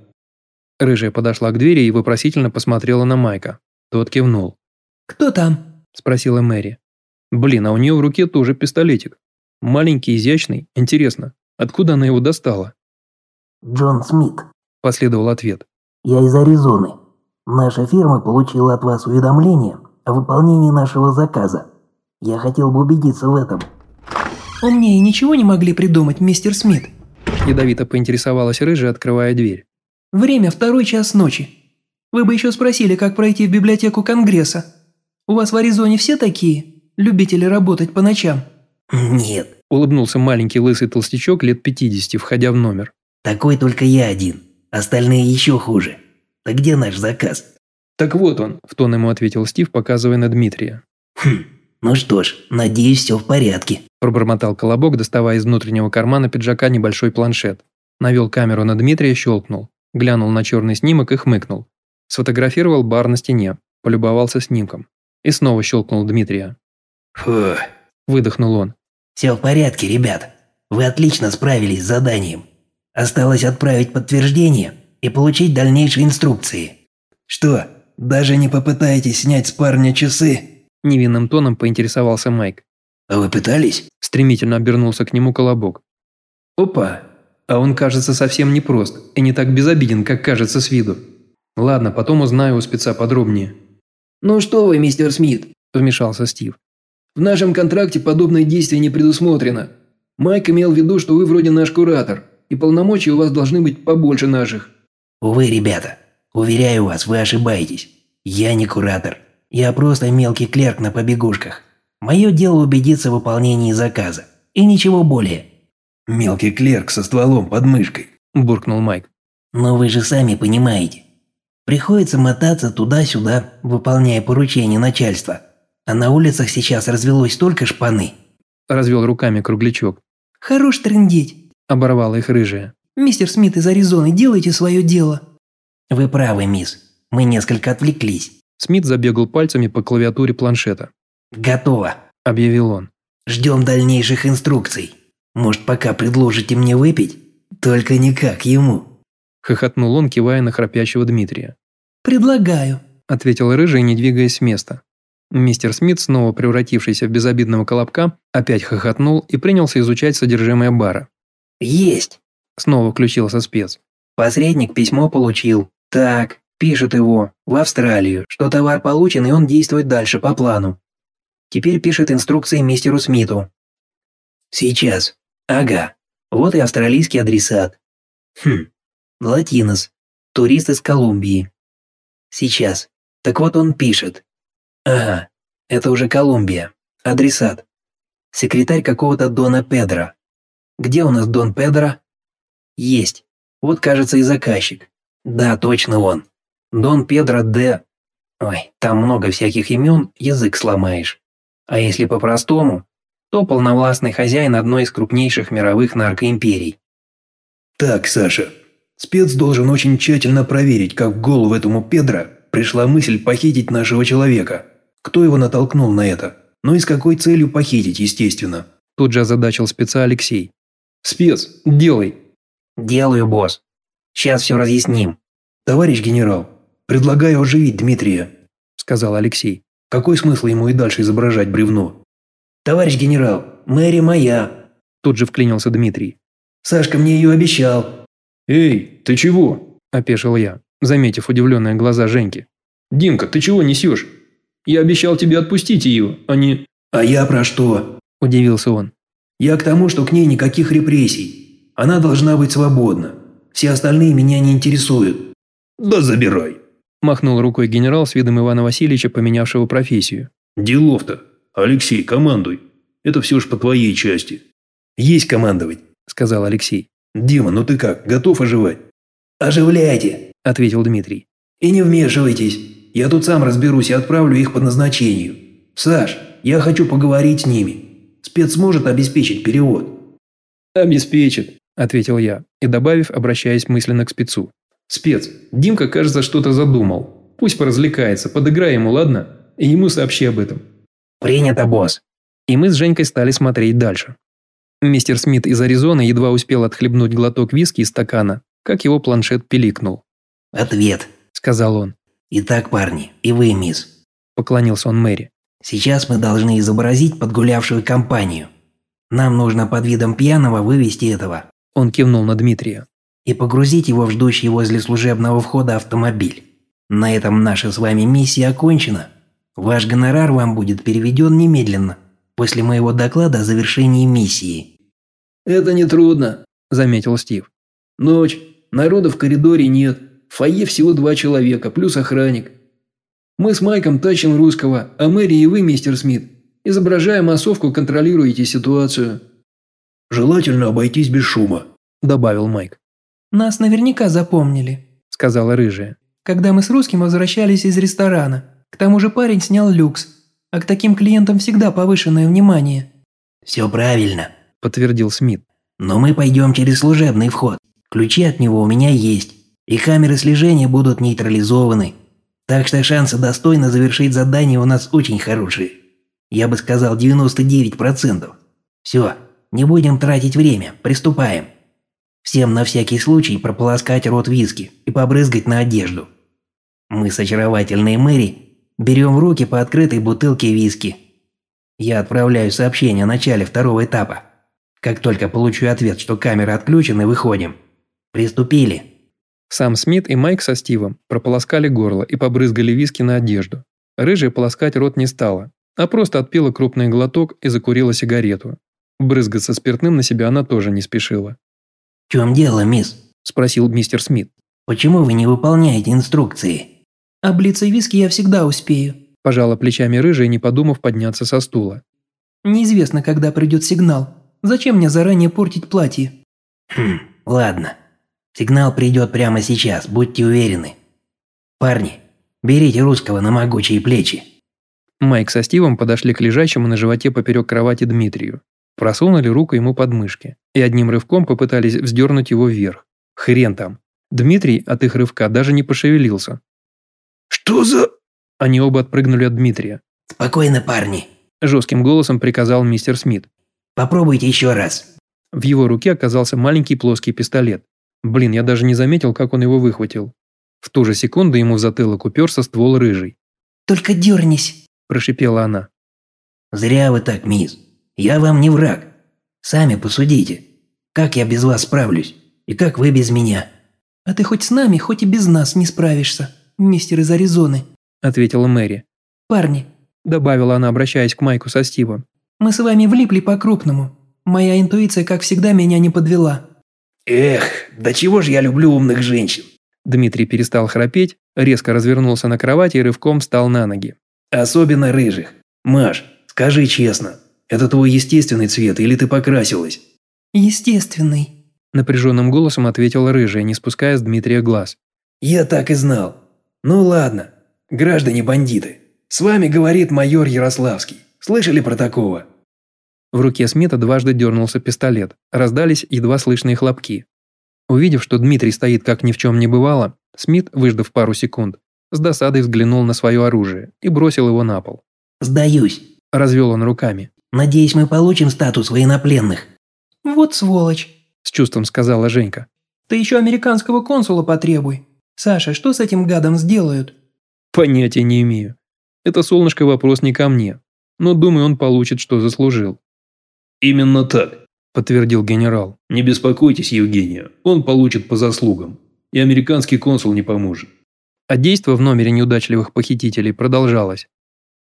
Рыжая подошла к двери и вопросительно посмотрела на Майка. Тот кивнул. «Кто там?» – спросила Мэри. Блин, а у нее в руке тоже пистолетик. Маленький, изящный. Интересно, откуда она его достала? «Джон Смит», – последовал ответ. «Я из Аризоны. Наша фирма получила от вас уведомление о выполнении нашего заказа. Я хотел бы убедиться в этом». «Умнее ничего не могли придумать, мистер Смит?» Ядовито поинтересовалась рыжая, открывая дверь. «Время второй час ночи. Вы бы еще спросили, как пройти в библиотеку Конгресса. У вас в Аризоне все такие? Любители работать по ночам?» «Нет», – улыбнулся маленький лысый толстячок лет 50, входя в номер. «Такой только я один. Остальные еще хуже. Так где наш заказ?» «Так вот он», – в тон ему ответил Стив, показывая на Дмитрия. «Хм, ну что ж, надеюсь, все в порядке», – пробормотал Колобок, доставая из внутреннего кармана пиджака небольшой планшет. Навел камеру на Дмитрия, щелкнул. Глянул на черный снимок и хмыкнул. Сфотографировал бар на стене, полюбовался снимком. И снова щелкнул Дмитрия. «Фу», – выдохнул он. «Все в порядке, ребят. Вы отлично справились с заданием. Осталось отправить подтверждение и получить дальнейшие инструкции». «Что, даже не попытаетесь снять с парня часы?» Невинным тоном поинтересовался Майк. «А вы пытались?» Стремительно обернулся к нему Колобок. «Опа, а он кажется совсем непрост и не так безобиден, как кажется с виду. Ладно, потом узнаю у спеца подробнее». «Ну что вы, мистер Смит?» – вмешался Стив. «В нашем контракте подобное действие не предусмотрено. Майк имел в виду, что вы вроде наш куратор, и полномочий у вас должны быть побольше наших». «Увы, ребята, уверяю вас, вы ошибаетесь. Я не куратор. Я просто мелкий клерк на побегушках. Мое дело убедиться в выполнении заказа. И ничего более». «Мелкий клерк со стволом под мышкой», – буркнул Майк. «Но вы же сами понимаете. Приходится мотаться туда-сюда, выполняя поручения начальства. А на улицах сейчас развелось столько шпаны. Развел руками круглячок. Хорош трындеть. Оборвала их рыжая. Мистер Смит из Аризоны, делайте свое дело. Вы правы, мисс. Мы несколько отвлеклись. Смит забегал пальцами по клавиатуре планшета. «Готово», – объявил он. «Ждем дальнейших инструкций. Может, пока предложите мне выпить? Только никак ему». Хохотнул он, кивая на храпящего Дмитрия. «Предлагаю», – ответил Рыжий, не двигаясь с места. Мистер Смит, снова превратившийся в безобидного колобка, опять хохотнул и принялся изучать содержимое бара. «Есть!» – снова включился спец. «Посредник письмо получил. Так, пишет его, в Австралию, что товар получен и он действует дальше по плану. Теперь пишет инструкции мистеру Смиту. Сейчас. Ага. Вот и австралийский адресат. Хм. Латинос. Турист из Колумбии. Сейчас. Так вот он пишет. Ага. Это уже Колумбия. Адресат. Секретарь какого-то Дона Педро. Где у нас Дон Педро? Есть. Вот, кажется, и заказчик. Да, точно он. Дон Педро де... Ой, там много всяких имен, язык сломаешь. А если по-простому, то полновластный хозяин одной из крупнейших мировых наркоимперий. Так, Саша, спец должен очень тщательно проверить, как в голову этому Педро пришла мысль похитить нашего человека. Кто его натолкнул на это? Ну и с какой целью похитить, естественно. Тут же озадачил спеца Алексей. «Спец, делай!» «Делаю, босс. Сейчас все разъясним». «Товарищ генерал, предлагаю оживить Дмитрия», – сказал Алексей. «Какой смысл ему и дальше изображать бревно?» «Товарищ генерал, Мэри моя», – тут же вклинился Дмитрий. «Сашка мне ее обещал». «Эй, ты чего?» – опешил я, заметив удивленные глаза Женьки. «Димка, ты чего несешь? Я обещал тебе отпустить ее, а не...» «А я про что?» – удивился он. «Я к тому, что к ней никаких репрессий. Она должна быть свободна. Все остальные меня не интересуют». «Да забирай», – махнул рукой генерал с видом Ивана Васильевича, поменявшего профессию. «Делов-то. Алексей, командуй. Это все ж по твоей части». «Есть командовать», – сказал Алексей. «Дима, ну ты как, готов оживать?» «Оживляйте», – ответил Дмитрий. «И не вмешивайтесь. Я тут сам разберусь и отправлю их по назначению. Саш, я хочу поговорить с ними. Спец сможет обеспечить перевод?» «Обеспечит», – ответил я, и добавив, обращаясь мысленно к спецу. «Спец, Димка, кажется, что-то задумал. Пусть поразвлекается, подыграй ему, ладно? И ему сообщи об этом». «Принято, босс». И мы с Женькой стали смотреть дальше. Мистер Смит из Аризоны едва успел отхлебнуть глоток виски из стакана, как его планшет пиликнул. «Ответ», – сказал он. «Итак, парни, и вы, мисс», – поклонился он Мэри. «Сейчас мы должны изобразить подгулявшую компанию. Нам нужно под видом пьяного вывести этого». Он кивнул на Дмитрия. «И погрузить его в ждущий возле служебного входа автомобиль. На этом наша с вами миссия окончена. Ваш гонорар вам будет переведен немедленно, после моего доклада о завершении миссии». «Это нетрудно», – заметил Стив. «Ночь, народа в коридоре нет, в фойе всего два человека, плюс охранник. Мы с Майком тащим русского, а Мэри и вы, мистер Смит, изображая массовку, контролируете ситуацию». «Желательно обойтись без шума», – добавил Майк. «Нас наверняка запомнили», – сказала рыжая. «Когда мы с русским возвращались из ресторана. К тому же парень снял люкс, а к таким клиентам всегда повышенное внимание». «Все правильно», – подтвердил Смит. «Но мы пойдем через служебный вход. Ключи от него у меня есть и камеры слежения будут нейтрализованы. Так что шансы достойно завершить задание у нас очень хорошие. Я бы сказал 99%. Все, не будем тратить время, приступаем. Всем на всякий случай прополоскать рот виски и побрызгать на одежду. Мы с очаровательной Мэри берем в руки по открытой бутылке виски. Я отправляю сообщение о начале второго этапа. Как только получу ответ, что камеры отключены, выходим. Приступили. Сам Смит и Майк со Стивом прополоскали горло и побрызгали виски на одежду. Рыжая полоскать рот не стала, а просто отпила крупный глоток и закурила сигарету. Брызгаться спиртным на себя она тоже не спешила. «В чем дело, мисс?» – спросил мистер Смит. «Почему вы не выполняете инструкции?» «Облиться виски я всегда успею», – пожала плечами рыжая, не подумав подняться со стула. «Неизвестно, когда придет сигнал. Зачем мне заранее портить платье?» «Хм, ладно. Сигнал придет прямо сейчас, будьте уверены. Парни, берите русского на могучие плечи. Майк со Стивом подошли к лежащему на животе поперек кровати Дмитрию. Просунули руку ему под мышки и одним рывком попытались вздернуть его вверх. Хрен там. Дмитрий от их рывка даже не пошевелился. «Что за...» Они оба отпрыгнули от Дмитрия. «Спокойно, парни», – жестким голосом приказал мистер Смит. «Попробуйте еще раз». В его руке оказался маленький плоский пистолет. Блин, я даже не заметил, как он его выхватил. В ту же секунду ему в затылок уперся ствол рыжий. «Только дернись!» – прошипела она. «Зря вы так, мисс. Я вам не враг. Сами посудите. Как я без вас справлюсь? И как вы без меня?» «А ты хоть с нами, хоть и без нас не справишься, мистер из Аризоны», – ответила Мэри. «Парни», – добавила она, обращаясь к Майку со Стивом. «Мы с вами влипли по-крупному. Моя интуиция, как всегда, меня не подвела. Эх, да чего же я люблю умных женщин. Дмитрий перестал храпеть, резко развернулся на кровати и рывком встал на ноги. Особенно рыжих. Маш, скажи честно, это твой естественный цвет или ты покрасилась? Естественный. Напряженным голосом ответила рыжая, не спуская с Дмитрия глаз. «Я так и знал. Ну ладно, граждане-бандиты. С вами говорит майор Ярославский. Слышали про такого?» В руке Смита дважды дернулся пистолет. Раздались едва слышные хлопки. Увидев, что Дмитрий стоит как ни в чем не бывало, Смит, выждав пару секунд, с досадой взглянул на свое оружие и бросил его на пол. «Сдаюсь», – развел он руками. «Надеюсь, мы получим статус военнопленных». «Вот сволочь», – с чувством сказала Женька. «Ты еще американского консула потребуй. Саша, что с этим гадом сделают?» «Понятия не имею. Это солнышко вопрос не ко мне, но думаю, он получит, что заслужил». «Именно так», – подтвердил генерал. «Не беспокойтесь, Евгения, он получит по заслугам, и американский консул не поможет». А действо в номере неудачливых похитителей продолжалось.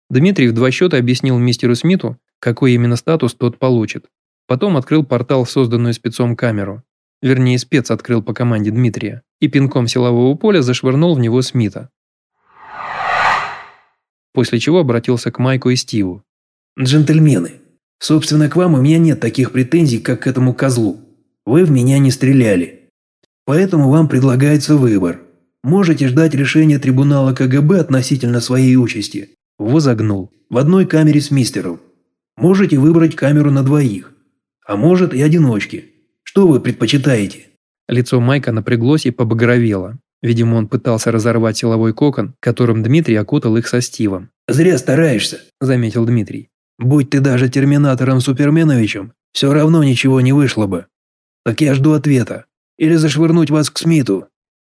Дмитрий в два счета объяснил мистеру Смиту, какой именно статус тот получит. Потом открыл портал в созданную спецом камеру. Вернее, спец открыл по команде Дмитрия и пинком силового поля зашвырнул в него Смита. После чего обратился к Майку и Стиву. «Джентльмены, собственно, к вам у меня нет таких претензий, как к этому козлу. Вы в меня не стреляли. Поэтому вам предлагается выбор. Можете ждать решения трибунала КГБ относительно своей участи. Возогнул. В одной камере с мистером. Можете выбрать камеру на двоих. А может и одиночки. Что вы предпочитаете? Лицо Майка напряглось и побагровело. Видимо, он пытался разорвать силовой кокон, которым Дмитрий окутал их со Стивом. «Зря стараешься», – заметил Дмитрий. «Будь ты даже Терминатором Суперменовичем, все равно ничего не вышло бы. Так я жду ответа. Или зашвырнуть вас к Смиту».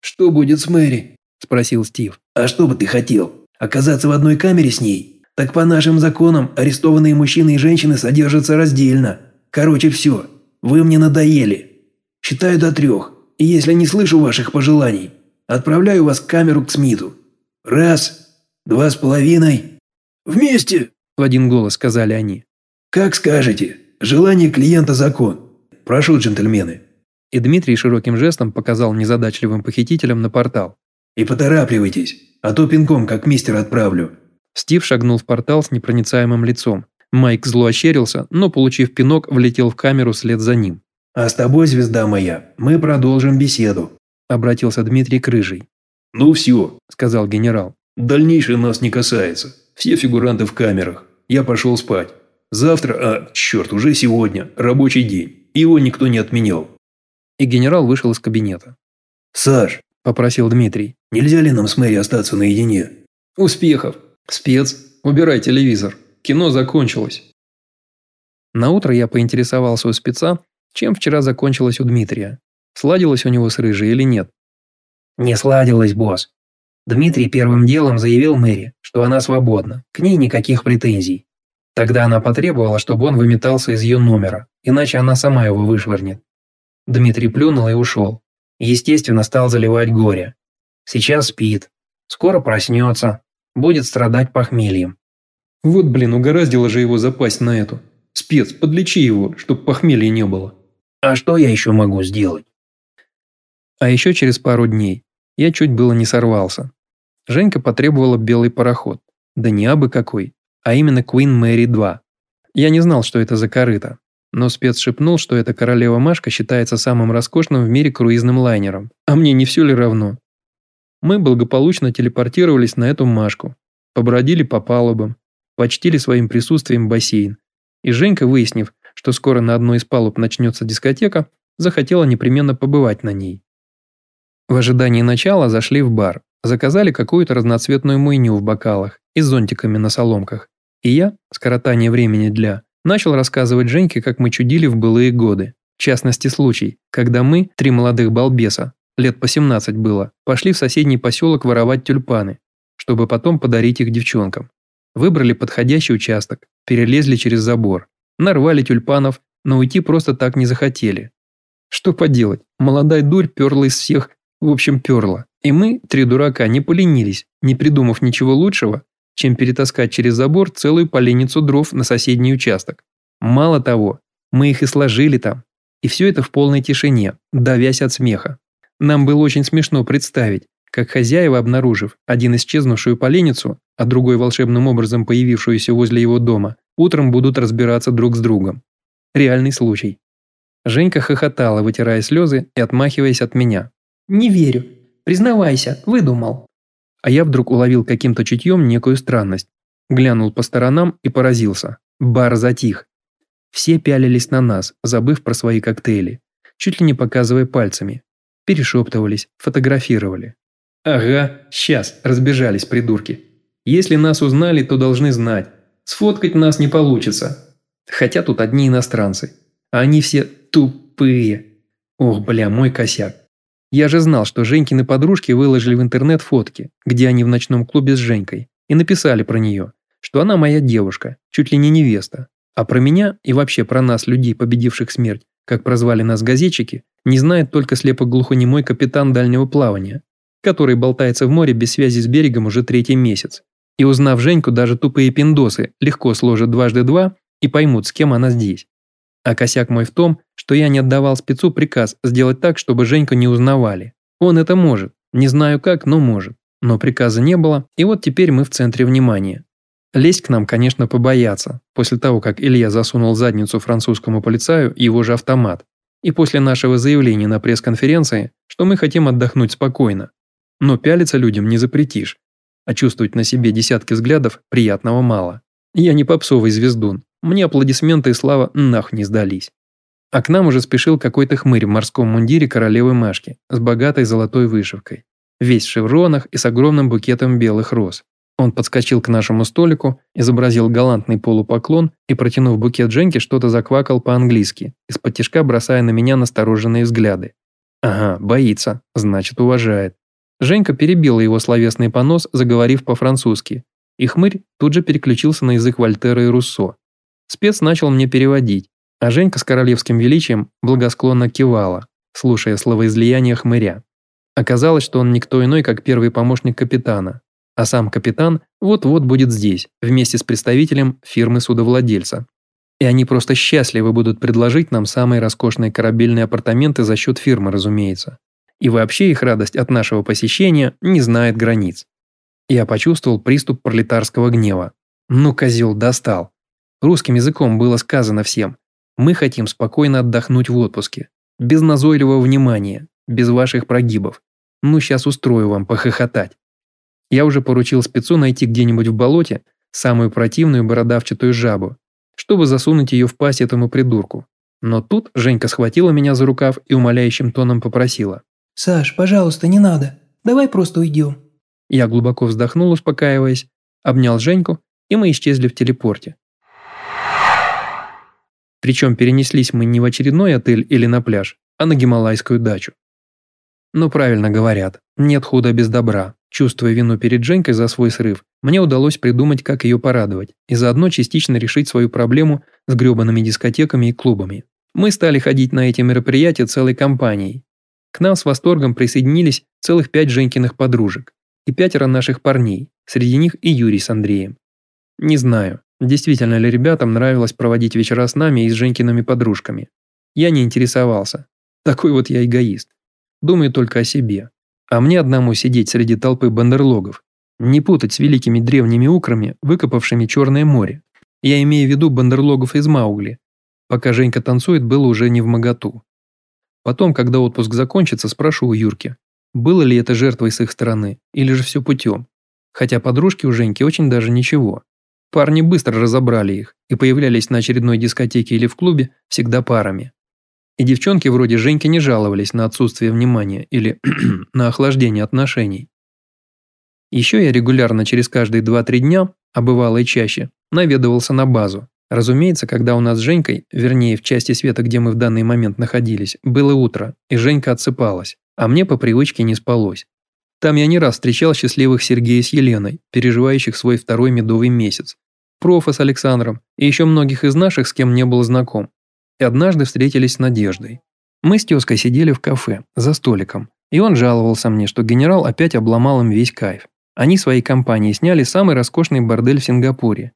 «Что будет с Мэри?» – спросил Стив. «А что бы ты хотел? Оказаться в одной камере с ней? Так по нашим законам арестованные мужчины и женщины содержатся раздельно. Короче, все. Вы мне надоели. Считаю до трех. И если не слышу ваших пожеланий, Отправляю вас в камеру к Смиту. Раз, два с половиной. Вместе!» В один голос сказали они. «Как скажете. Желание клиента – закон. Прошу, джентльмены». И Дмитрий широким жестом показал незадачливым похитителям на портал. «И поторапливайтесь, а то пинком как мистер отправлю». Стив шагнул в портал с непроницаемым лицом. Майк зло ощерился, но, получив пинок, влетел в камеру вслед за ним. «А с тобой, звезда моя, мы продолжим беседу обратился Дмитрий к Рыжей. «Ну все», – сказал генерал. «Дальнейшее нас не касается. Все фигуранты в камерах. Я пошел спать. Завтра, а, черт, уже сегодня, рабочий день. Его никто не отменял». И генерал вышел из кабинета. «Саш», – попросил Дмитрий, – «нельзя ли нам с Мэри остаться наедине?» «Успехов. Спец. Убирай телевизор. Кино закончилось». Наутро я поинтересовался у спеца, чем вчера закончилось у Дмитрия. Сладилось у него с рыжей или нет? Не сладилось, босс. Дмитрий первым делом заявил Мэри, что она свободна, к ней никаких претензий. Тогда она потребовала, чтобы он выметался из ее номера, иначе она сама его вышвырнет. Дмитрий плюнул и ушел. Естественно, стал заливать горе. Сейчас спит. Скоро проснется. Будет страдать похмельем. Вот, блин, угораздило же его запасть на эту. Спец, подлечи его, чтоб похмелья не было. А что я еще могу сделать? А еще через пару дней я чуть было не сорвался. Женька потребовала белый пароход. Да не абы какой, а именно Queen Mary 2. Я не знал, что это за корыто, но спец шепнул, что эта королева Машка считается самым роскошным в мире круизным лайнером. А мне не все ли равно? Мы благополучно телепортировались на эту Машку, побродили по палубам, почтили своим присутствием бассейн. И Женька, выяснив, что скоро на одной из палуб начнется дискотека, захотела непременно побывать на ней. В ожидании начала зашли в бар, заказали какую-то разноцветную муйню в бокалах и с зонтиками на соломках. И я, скоротание времени для, начал рассказывать Женьке, как мы чудили в былые годы. В частности, случай, когда мы, три молодых балбеса, лет по 17 было, пошли в соседний поселок воровать тюльпаны, чтобы потом подарить их девчонкам. Выбрали подходящий участок, перелезли через забор, нарвали тюльпанов, но уйти просто так не захотели. Что поделать, молодая дурь перла из всех в общем, перло. И мы, три дурака, не поленились, не придумав ничего лучшего, чем перетаскать через забор целую поленницу дров на соседний участок. Мало того, мы их и сложили там. И все это в полной тишине, давясь от смеха. Нам было очень смешно представить, как хозяева, обнаружив один исчезнувшую поленницу, а другой волшебным образом появившуюся возле его дома, утром будут разбираться друг с другом. Реальный случай. Женька хохотала, вытирая слезы и отмахиваясь от меня. «Не верю. Признавайся, выдумал». А я вдруг уловил каким-то чутьем некую странность. Глянул по сторонам и поразился. Бар затих. Все пялились на нас, забыв про свои коктейли, чуть ли не показывая пальцами. Перешептывались, фотографировали. Ага, сейчас, разбежались придурки. Если нас узнали, то должны знать. Сфоткать нас не получится. Хотя тут одни иностранцы. А они все тупые. Ох, бля, мой косяк. Я же знал, что Женькины подружки выложили в интернет фотки, где они в ночном клубе с Женькой, и написали про нее, что она моя девушка, чуть ли не невеста. А про меня и вообще про нас, людей, победивших смерть, как прозвали нас газетчики, не знает только слепо-глухонемой капитан дальнего плавания, который болтается в море без связи с берегом уже третий месяц. И узнав Женьку, даже тупые пиндосы легко сложат дважды два и поймут, с кем она здесь. А косяк мой в том, что я не отдавал спецу приказ сделать так, чтобы Женьку не узнавали. Он это может. Не знаю как, но может. Но приказа не было, и вот теперь мы в центре внимания. Лезть к нам, конечно, побоятся, после того, как Илья засунул задницу французскому полицаю его же автомат, и после нашего заявления на пресс-конференции, что мы хотим отдохнуть спокойно. Но пялиться людям не запретишь, а чувствовать на себе десятки взглядов приятного мало. Я не попсовый звездун, мне аплодисменты и слава нах не сдались. А к нам уже спешил какой-то хмырь в морском мундире королевы Машки с богатой золотой вышивкой, весь в шевронах и с огромным букетом белых роз. Он подскочил к нашему столику, изобразил галантный полупоклон и, протянув букет Женьке, что-то заквакал по-английски, из-под тишка бросая на меня настороженные взгляды. Ага, боится, значит уважает. Женька перебила его словесный понос, заговорив по-французски, и хмырь тут же переключился на язык Вольтера и Руссо. Спец начал мне переводить, а Женька с королевским величием благосклонно кивала, слушая словоизлияние хмыря. Оказалось, что он никто иной, как первый помощник капитана, а сам капитан вот-вот будет здесь, вместе с представителем фирмы судовладельца. И они просто счастливы будут предложить нам самые роскошные корабельные апартаменты за счет фирмы, разумеется. И вообще их радость от нашего посещения не знает границ. Я почувствовал приступ пролетарского гнева. Ну, козел, достал. Русским языком было сказано всем. Мы хотим спокойно отдохнуть в отпуске. Без назойливого внимания, без ваших прогибов. Ну, сейчас устрою вам похохотать. Я уже поручил спецу найти где-нибудь в болоте самую противную бородавчатую жабу, чтобы засунуть ее в пасть этому придурку. Но тут Женька схватила меня за рукав и умоляющим тоном попросила. «Саш, пожалуйста, не надо. Давай просто уйдем». Я глубоко вздохнул, успокаиваясь, обнял Женьку, и мы исчезли в телепорте. Причем перенеслись мы не в очередной отель или на пляж, а на гималайскую дачу. Ну правильно говорят, нет худа без добра. Чувствуя вину перед Женькой за свой срыв, мне удалось придумать, как ее порадовать, и заодно частично решить свою проблему с гребаными дискотеками и клубами. Мы стали ходить на эти мероприятия целой компанией, к нам с восторгом присоединились целых пять Женькиных подружек и пятеро наших парней, среди них и Юрий с Андреем. Не знаю, действительно ли ребятам нравилось проводить вечера с нами и с Женькиными подружками. Я не интересовался. Такой вот я эгоист. Думаю только о себе. А мне одному сидеть среди толпы бандерлогов. Не путать с великими древними украми, выкопавшими Черное море. Я имею в виду бандерлогов из Маугли. Пока Женька танцует, было уже не в моготу. Потом, когда отпуск закончится, спрошу у Юрки, было ли это жертвой с их стороны, или же все путем. Хотя подружки у Женьки очень даже ничего. Парни быстро разобрали их и появлялись на очередной дискотеке или в клубе всегда парами. И девчонки вроде Женьки не жаловались на отсутствие внимания или (clears throat) на охлаждение отношений. Еще я регулярно через каждые 2-3 дня, а бывало и чаще, наведывался на базу, Разумеется, когда у нас с Женькой, вернее, в части света, где мы в данный момент находились, было утро, и Женька отсыпалась, а мне по привычке не спалось. Там я не раз встречал счастливых Сергея с Еленой, переживающих свой второй медовый месяц, профа с Александром и еще многих из наших, с кем не был знаком. И однажды встретились с Надеждой. Мы с тезкой сидели в кафе, за столиком, и он жаловался мне, что генерал опять обломал им весь кайф. Они своей компанией сняли самый роскошный бордель в Сингапуре,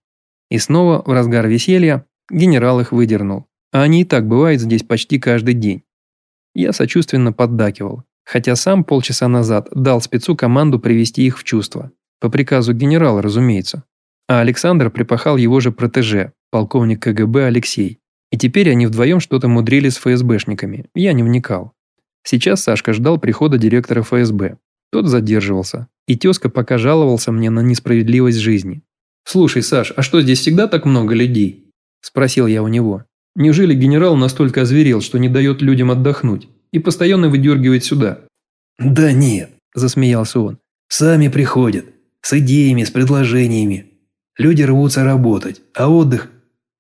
и снова в разгар веселья генерал их выдернул. А они и так бывают здесь почти каждый день. Я сочувственно поддакивал, хотя сам полчаса назад дал спецу команду привести их в чувство. По приказу генерала, разумеется. А Александр припахал его же протеже, полковник КГБ Алексей. И теперь они вдвоем что-то мудрили с ФСБшниками, я не вникал. Сейчас Сашка ждал прихода директора ФСБ. Тот задерживался, и тезка пока жаловался мне на несправедливость жизни. «Слушай, Саш, а что, здесь всегда так много людей?» – спросил я у него. «Неужели генерал настолько озверел, что не дает людям отдохнуть и постоянно выдергивает сюда?» «Да нет», – засмеялся он. «Сами приходят, с идеями, с предложениями. Люди рвутся работать, а отдых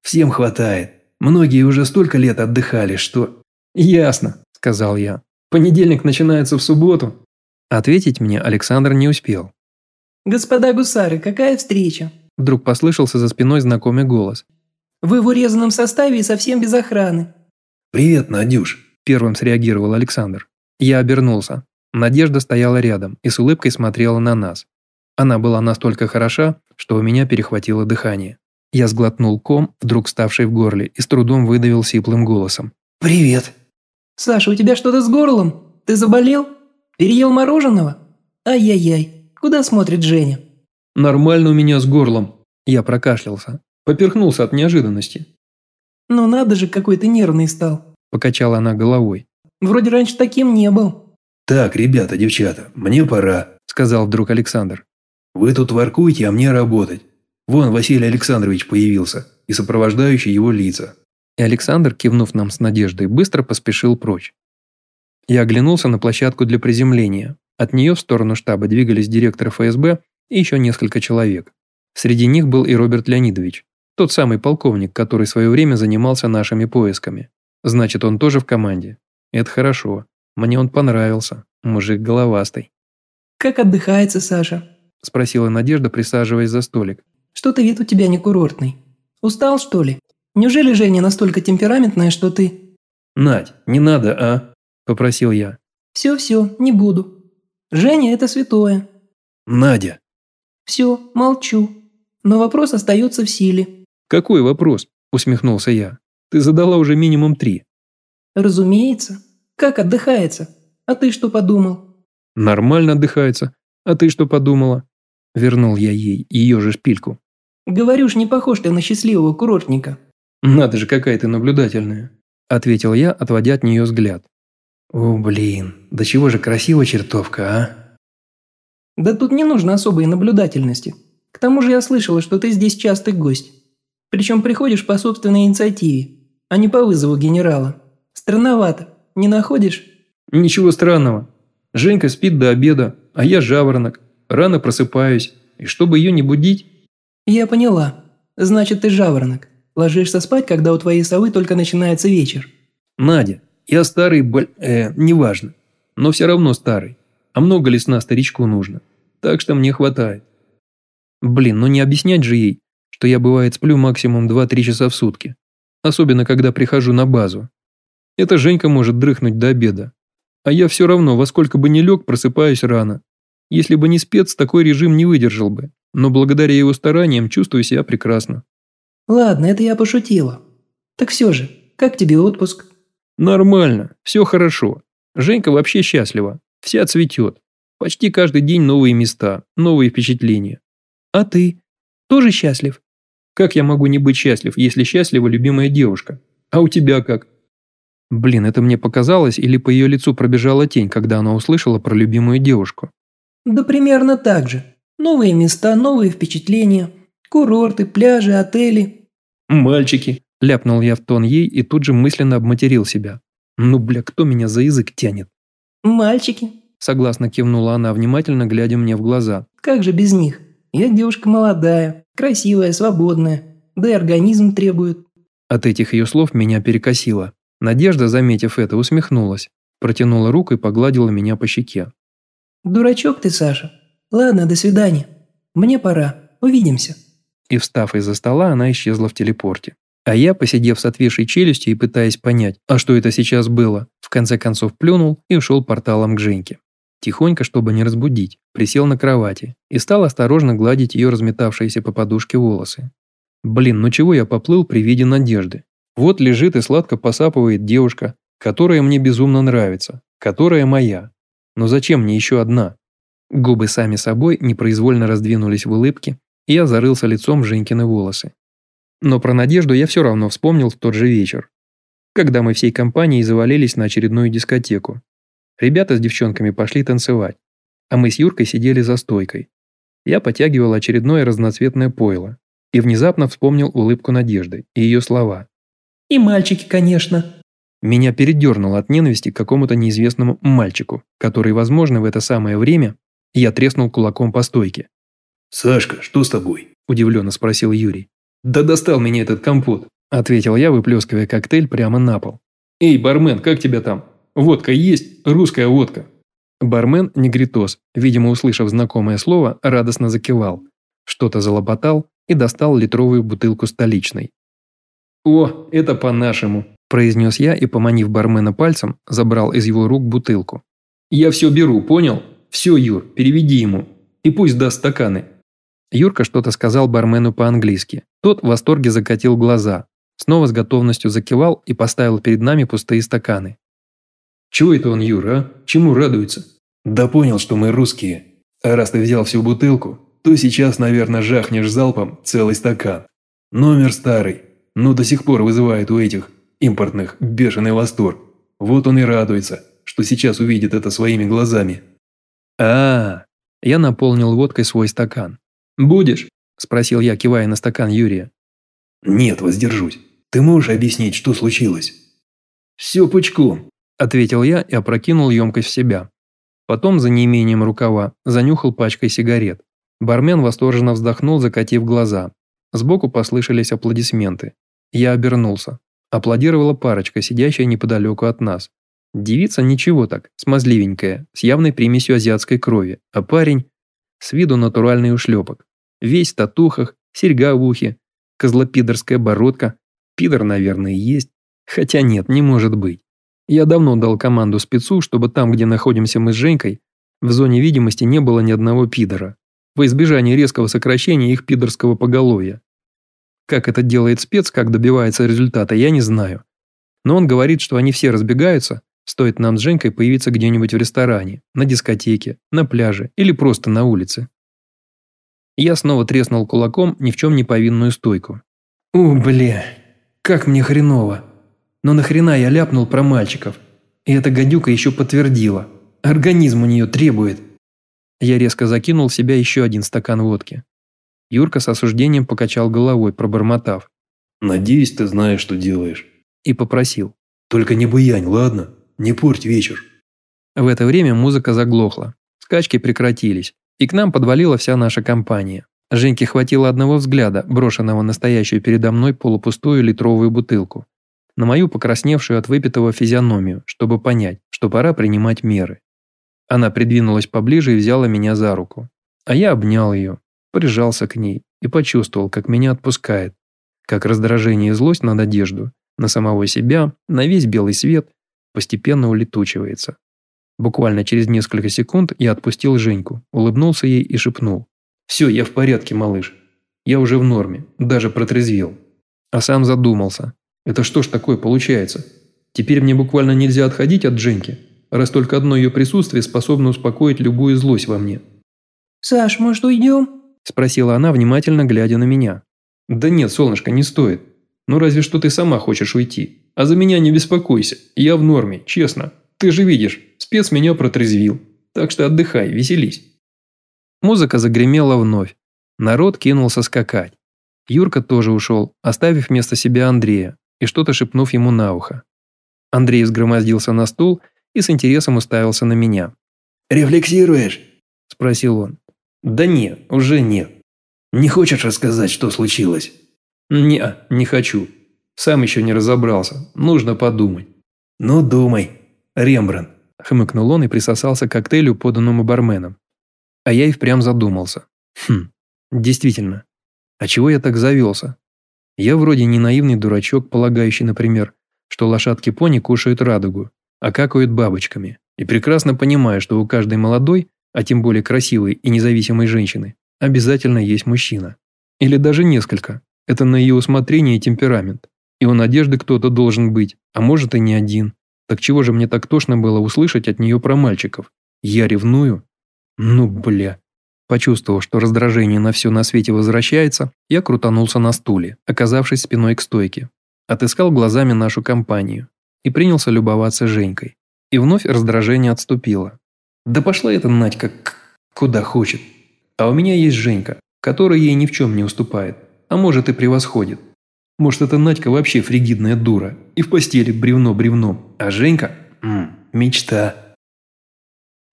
всем хватает. Многие уже столько лет отдыхали, что...» «Ясно», – сказал я. «Понедельник начинается в субботу». Ответить мне Александр не успел. «Господа гусары, какая встреча?» Вдруг послышался за спиной знакомый голос. «Вы в урезанном составе и совсем без охраны». «Привет, Надюш», – первым среагировал Александр. Я обернулся. Надежда стояла рядом и с улыбкой смотрела на нас. Она была настолько хороша, что у меня перехватило дыхание. Я сглотнул ком, вдруг ставший в горле, и с трудом выдавил сиплым голосом. «Привет». «Саша, у тебя что-то с горлом? Ты заболел? Переел мороженого? Ай-яй-яй, куда смотрит Женя?» «Нормально у меня с горлом». Я прокашлялся. Поперхнулся от неожиданности. «Ну надо же, какой ты нервный стал», – покачала она головой. «Вроде раньше таким не был». «Так, ребята, девчата, мне пора», – сказал вдруг Александр. «Вы тут воркуете, а мне работать. Вон Василий Александрович появился и сопровождающие его лица». И Александр, кивнув нам с надеждой, быстро поспешил прочь. Я оглянулся на площадку для приземления. От нее в сторону штаба двигались директор ФСБ и еще несколько человек. Среди них был и Роберт Леонидович, тот самый полковник, который в свое время занимался нашими поисками. Значит, он тоже в команде. Это хорошо. Мне он понравился. Мужик головастый. «Как отдыхается, Саша?» – спросила Надежда, присаживаясь за столик. «Что-то вид у тебя не курортный. Устал, что ли? Неужели Женя настолько темпераментная, что ты...» «Надь, не надо, а?» – попросил я. «Все-все, не буду. Женя – это святое». «Надя!» «Все, молчу. Но вопрос остается в силе». «Какой вопрос?» – усмехнулся я. «Ты задала уже минимум три». «Разумеется. Как отдыхается? А ты что подумал?» «Нормально отдыхается. А ты что подумала?» Вернул я ей ее же шпильку. «Говорю ж, не похож ты на счастливого курортника». «Надо же, какая ты наблюдательная», – ответил я, отводя от нее взгляд. «О, блин, да чего же красивая чертовка, а?» «Да тут не нужно особой наблюдательности. К тому же я слышала, что ты здесь частый гость. Причем приходишь по собственной инициативе, а не по вызову генерала. Странновато, не находишь?» «Ничего странного. Женька спит до обеда, а я жаворонок. Рано просыпаюсь, и чтобы ее не будить...» «Я поняла. Значит, ты жаворонок. Ложишься спать, когда у твоей совы только начинается вечер». «Надя, я старый боль... э, неважно. Но все равно старый. А много ли сна старичку нужно? Так что мне хватает. Блин, ну не объяснять же ей, что я бывает сплю максимум 2-3 часа в сутки. Особенно, когда прихожу на базу. Это Женька может дрыхнуть до обеда. А я все равно, во сколько бы ни лег, просыпаюсь рано. Если бы не спец, такой режим не выдержал бы. Но благодаря его стараниям чувствую себя прекрасно. Ладно, это я пошутила. Так все же, как тебе отпуск? Нормально, все хорошо. Женька вообще счастлива. Вся цветет. Почти каждый день новые места, новые впечатления. А ты? Тоже счастлив? Как я могу не быть счастлив, если счастлива любимая девушка? А у тебя как? Блин, это мне показалось, или по ее лицу пробежала тень, когда она услышала про любимую девушку? Да примерно так же. Новые места, новые впечатления. Курорты, пляжи, отели. Мальчики, ляпнул я в тон ей и тут же мысленно обматерил себя. Ну, бля, кто меня за язык тянет? Мальчики, согласно кивнула она, внимательно глядя мне в глаза. Как же без них? Я девушка молодая, красивая, свободная, да и организм требует. От этих ее слов меня перекосило. Надежда, заметив это, усмехнулась, протянула руку и погладила меня по щеке. «Дурачок ты, Саша. Ладно, до свидания. Мне пора. Увидимся». И встав из-за стола, она исчезла в телепорте. А я, посидев с отвисшей челюстью и пытаясь понять, а что это сейчас было, в конце концов плюнул и ушел порталом к Женьке. Тихонько, чтобы не разбудить, присел на кровати и стал осторожно гладить ее разметавшиеся по подушке волосы. Блин, ну чего я поплыл при виде надежды? Вот лежит и сладко посапывает девушка, которая мне безумно нравится, которая моя. Но зачем мне еще одна? Губы сами собой непроизвольно раздвинулись в улыбке, и я зарылся лицом в Женькины волосы. Но про Надежду я все равно вспомнил в тот же вечер, когда мы всей компанией завалились на очередную дискотеку. Ребята с девчонками пошли танцевать, а мы с Юркой сидели за стойкой. Я потягивал очередное разноцветное пойло и внезапно вспомнил улыбку Надежды и ее слова. «И мальчики, конечно». Меня передернуло от ненависти к какому-то неизвестному мальчику, который, возможно, в это самое время я треснул кулаком по стойке. «Сашка, что с тобой?» – удивленно спросил Юрий. «Да достал меня этот компот», – ответил я, выплескивая коктейль прямо на пол. «Эй, бармен, как тебя там? Водка есть? Русская водка». Бармен Негритос, видимо, услышав знакомое слово, радостно закивал, что-то залопотал и достал литровую бутылку столичной. «О, это по-нашему», – произнес я и, поманив бармена пальцем, забрал из его рук бутылку. «Я все беру, понял? Все, Юр, переведи ему. И пусть даст стаканы». Юрка что-то сказал бармену по-английски. Тот в восторге закатил глаза, снова с готовностью закивал и поставил перед нами пустые стаканы. «Чего это он, Юра, а? Чему радуется?» «Да понял, что мы русские. А раз ты взял всю бутылку, то сейчас, наверное, жахнешь залпом целый стакан. Номер старый, но до сих пор вызывает у этих импортных бешеный восторг. Вот он и радуется, что сейчас увидит это своими глазами». А, -а, -а Я наполнил водкой свой стакан. «Будешь?» – спросил я, кивая на стакан Юрия. «Нет, воздержусь. Ты можешь объяснить, что случилось?» «Все пучком», – ответил я и опрокинул емкость в себя. Потом, за неимением рукава, занюхал пачкой сигарет. Бармен восторженно вздохнул, закатив глаза. Сбоку послышались аплодисменты. Я обернулся. Аплодировала парочка, сидящая неподалеку от нас. Девица ничего так, смазливенькая, с явной примесью азиатской крови, а парень с виду натуральный ушлепок. Весь в татухах, серьга в ухе, козлопидорская бородка. Пидор, наверное, есть. Хотя нет, не может быть. Я давно дал команду спецу, чтобы там, где находимся мы с Женькой, в зоне видимости не было ни одного пидора. Во избежание резкого сокращения их пидорского поголовья. Как это делает спец, как добивается результата, я не знаю. Но он говорит, что они все разбегаются, Стоит нам с Женькой появиться где-нибудь в ресторане, на дискотеке, на пляже или просто на улице. Я снова треснул кулаком ни в чем не повинную стойку. «У, бля, как мне хреново. Но нахрена я ляпнул про мальчиков? И эта гадюка еще подтвердила. Организм у нее требует». Я резко закинул в себя еще один стакан водки. Юрка с осуждением покачал головой, пробормотав. «Надеюсь, ты знаешь, что делаешь». И попросил. «Только не буянь, ладно?» Не порть вечер». В это время музыка заглохла. Скачки прекратились, и к нам подвалила вся наша компания. Женьке хватило одного взгляда, брошенного на стоящую передо мной полупустую литровую бутылку, на мою покрасневшую от выпитого физиономию, чтобы понять, что пора принимать меры. Она придвинулась поближе и взяла меня за руку. А я обнял ее, прижался к ней и почувствовал, как меня отпускает, как раздражение и злость на надежду, на самого себя, на весь белый свет постепенно улетучивается. Буквально через несколько секунд я отпустил Женьку, улыбнулся ей и шепнул. «Все, я в порядке, малыш. Я уже в норме, даже протрезвел». А сам задумался. «Это что ж такое получается? Теперь мне буквально нельзя отходить от Женьки, раз только одно ее присутствие способно успокоить любую злость во мне». «Саш, может, уйдем?» – спросила она, внимательно глядя на меня. «Да нет, солнышко, не стоит. Ну разве что ты сама хочешь уйти. А за меня не беспокойся, я в норме, честно. Ты же видишь, спец меня протрезвил. Так что отдыхай, веселись». Музыка загремела вновь. Народ кинулся скакать. Юрка тоже ушел, оставив вместо себя Андрея и что-то шепнув ему на ухо. Андрей взгромоздился на стул и с интересом уставился на меня. «Рефлексируешь?» – спросил он. «Да нет, уже нет». «Не хочешь рассказать, что случилось?» «Не, не хочу. Сам еще не разобрался. Нужно подумать». «Ну, думай, Рембрандт», – хмыкнул он и присосался к коктейлю, поданному барменом. А я и впрямь задумался. Хм, действительно. А чего я так завелся? Я вроде не наивный дурачок, полагающий, например, что лошадки-пони кушают радугу, а какают бабочками, и прекрасно понимаю, что у каждой молодой, а тем более красивой и независимой женщины, обязательно есть мужчина. Или даже несколько. Это на ее усмотрение и темперамент. И у Надежды кто-то должен быть, а может и не один. Так чего же мне так тошно было услышать от нее про мальчиков? Я ревную? Ну, бля. Почувствовав, что раздражение на все на свете возвращается, я крутанулся на стуле, оказавшись спиной к стойке. Отыскал глазами нашу компанию и принялся любоваться Женькой. И вновь раздражение отступило. Да пошла эта Надька куда хочет. А у меня есть Женька, которая ей ни в чем не уступает, а может и превосходит. Может, эта Надька вообще фригидная дура, и в постели бревно бревном, а Женька мечта.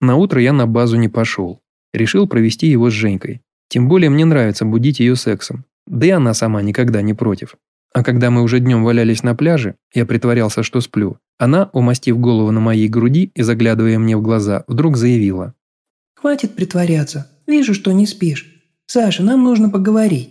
На утро я на базу не пошел. Решил провести его с Женькой. Тем более мне нравится будить ее сексом. Да и она сама никогда не против. А когда мы уже днем валялись на пляже, я притворялся, что сплю. Она, умастив голову на моей груди и заглядывая мне в глаза, вдруг заявила. «Хватит притворяться. Вижу, что не спишь. Саша, нам нужно поговорить».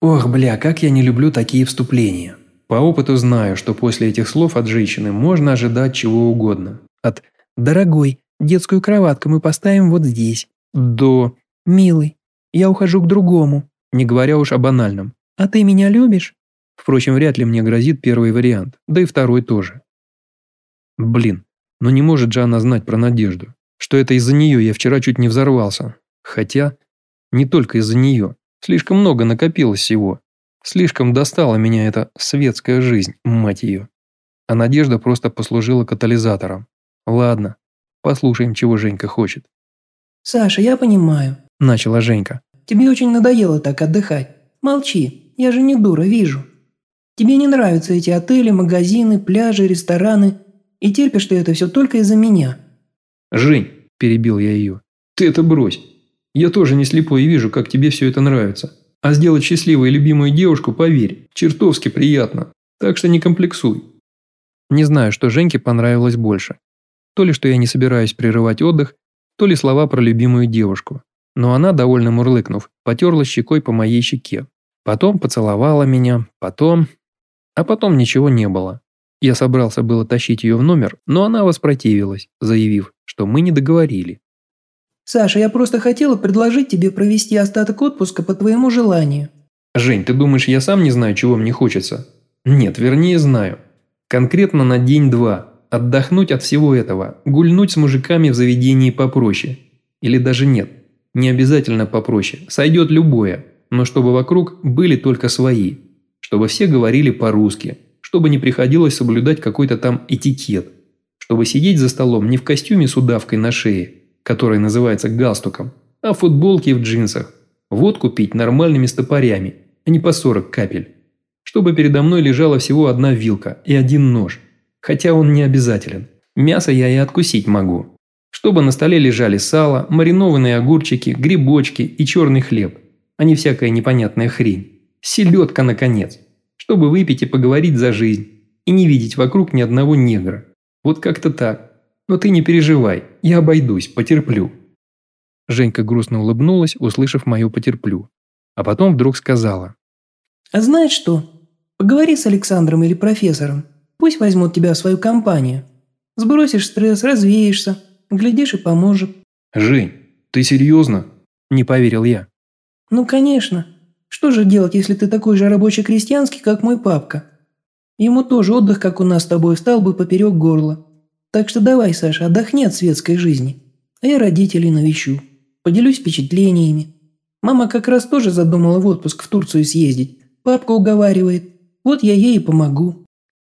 Ох, бля, как я не люблю такие вступления. По опыту знаю, что после этих слов от женщины можно ожидать чего угодно. От «Дорогой, детскую кроватку мы поставим вот здесь» до «Милый, я ухожу к другому», не говоря уж о банальном. «А ты меня любишь?» Впрочем, вряд ли мне грозит первый вариант, да и второй тоже. Блин, но не может же она знать про Надежду, что это из-за нее я вчера чуть не взорвался. Хотя, не только из-за нее. Слишком много накопилось всего. Слишком достала меня эта светская жизнь, мать ее. А Надежда просто послужила катализатором. Ладно, послушаем, чего Женька хочет. «Саша, я понимаю», – начала Женька. «Тебе очень надоело так отдыхать. Молчи, я же не дура, вижу. Тебе не нравятся эти отели, магазины, пляжи, рестораны, и терпишь ты это все только из-за меня». «Жень», – перебил я ее, – «ты это брось. Я тоже не слепой и вижу, как тебе все это нравится. А сделать счастливой любимую девушку, поверь, чертовски приятно. Так что не комплексуй». Не знаю, что Женьке понравилось больше. То ли, что я не собираюсь прерывать отдых, то ли слова про любимую девушку. Но она, довольно мурлыкнув, потерла щекой по моей щеке. Потом поцеловала меня, потом... А потом ничего не было. Я собрался было тащить ее в номер, но она воспротивилась, заявив, что мы не договорили. «Саша, я просто хотела предложить тебе провести остаток отпуска по твоему желанию». «Жень, ты думаешь, я сам не знаю, чего мне хочется?» «Нет, вернее, знаю. Конкретно на день-два. Отдохнуть от всего этого, гульнуть с мужиками в заведении попроще. Или даже нет, не обязательно попроще, сойдет любое, но чтобы вокруг были только свои. Чтобы все говорили по-русски, чтобы не приходилось соблюдать какой-то там этикет. Чтобы сидеть за столом не в костюме с удавкой на шее, который называется галстуком, а в футболке и в джинсах. Водку пить нормальными стопорями, а не по 40 капель. Чтобы передо мной лежала всего одна вилка и один нож – Хотя он не обязателен. Мясо я и откусить могу. Чтобы на столе лежали сало, маринованные огурчики, грибочки и черный хлеб, а не всякая непонятная хрень. Селедка, наконец. Чтобы выпить и поговорить за жизнь. И не видеть вокруг ни одного негра. Вот как-то так. Но ты не переживай, я обойдусь, потерплю. Женька грустно улыбнулась, услышав мою потерплю. А потом вдруг сказала. «А знаешь что? Поговори с Александром или профессором. Пусть возьмут тебя в свою компанию. Сбросишь стресс, развеешься, глядишь и поможет». «Жень, ты серьезно?» – не поверил я. «Ну, конечно. Что же делать, если ты такой же рабочий-крестьянский, как мой папка? Ему тоже отдых, как у нас с тобой, стал бы поперек горла. Так что давай, Саша, отдохни от светской жизни. А я родителей навещу. Поделюсь впечатлениями. Мама как раз тоже задумала в отпуск в Турцию съездить. Папка уговаривает. Вот я ей и помогу».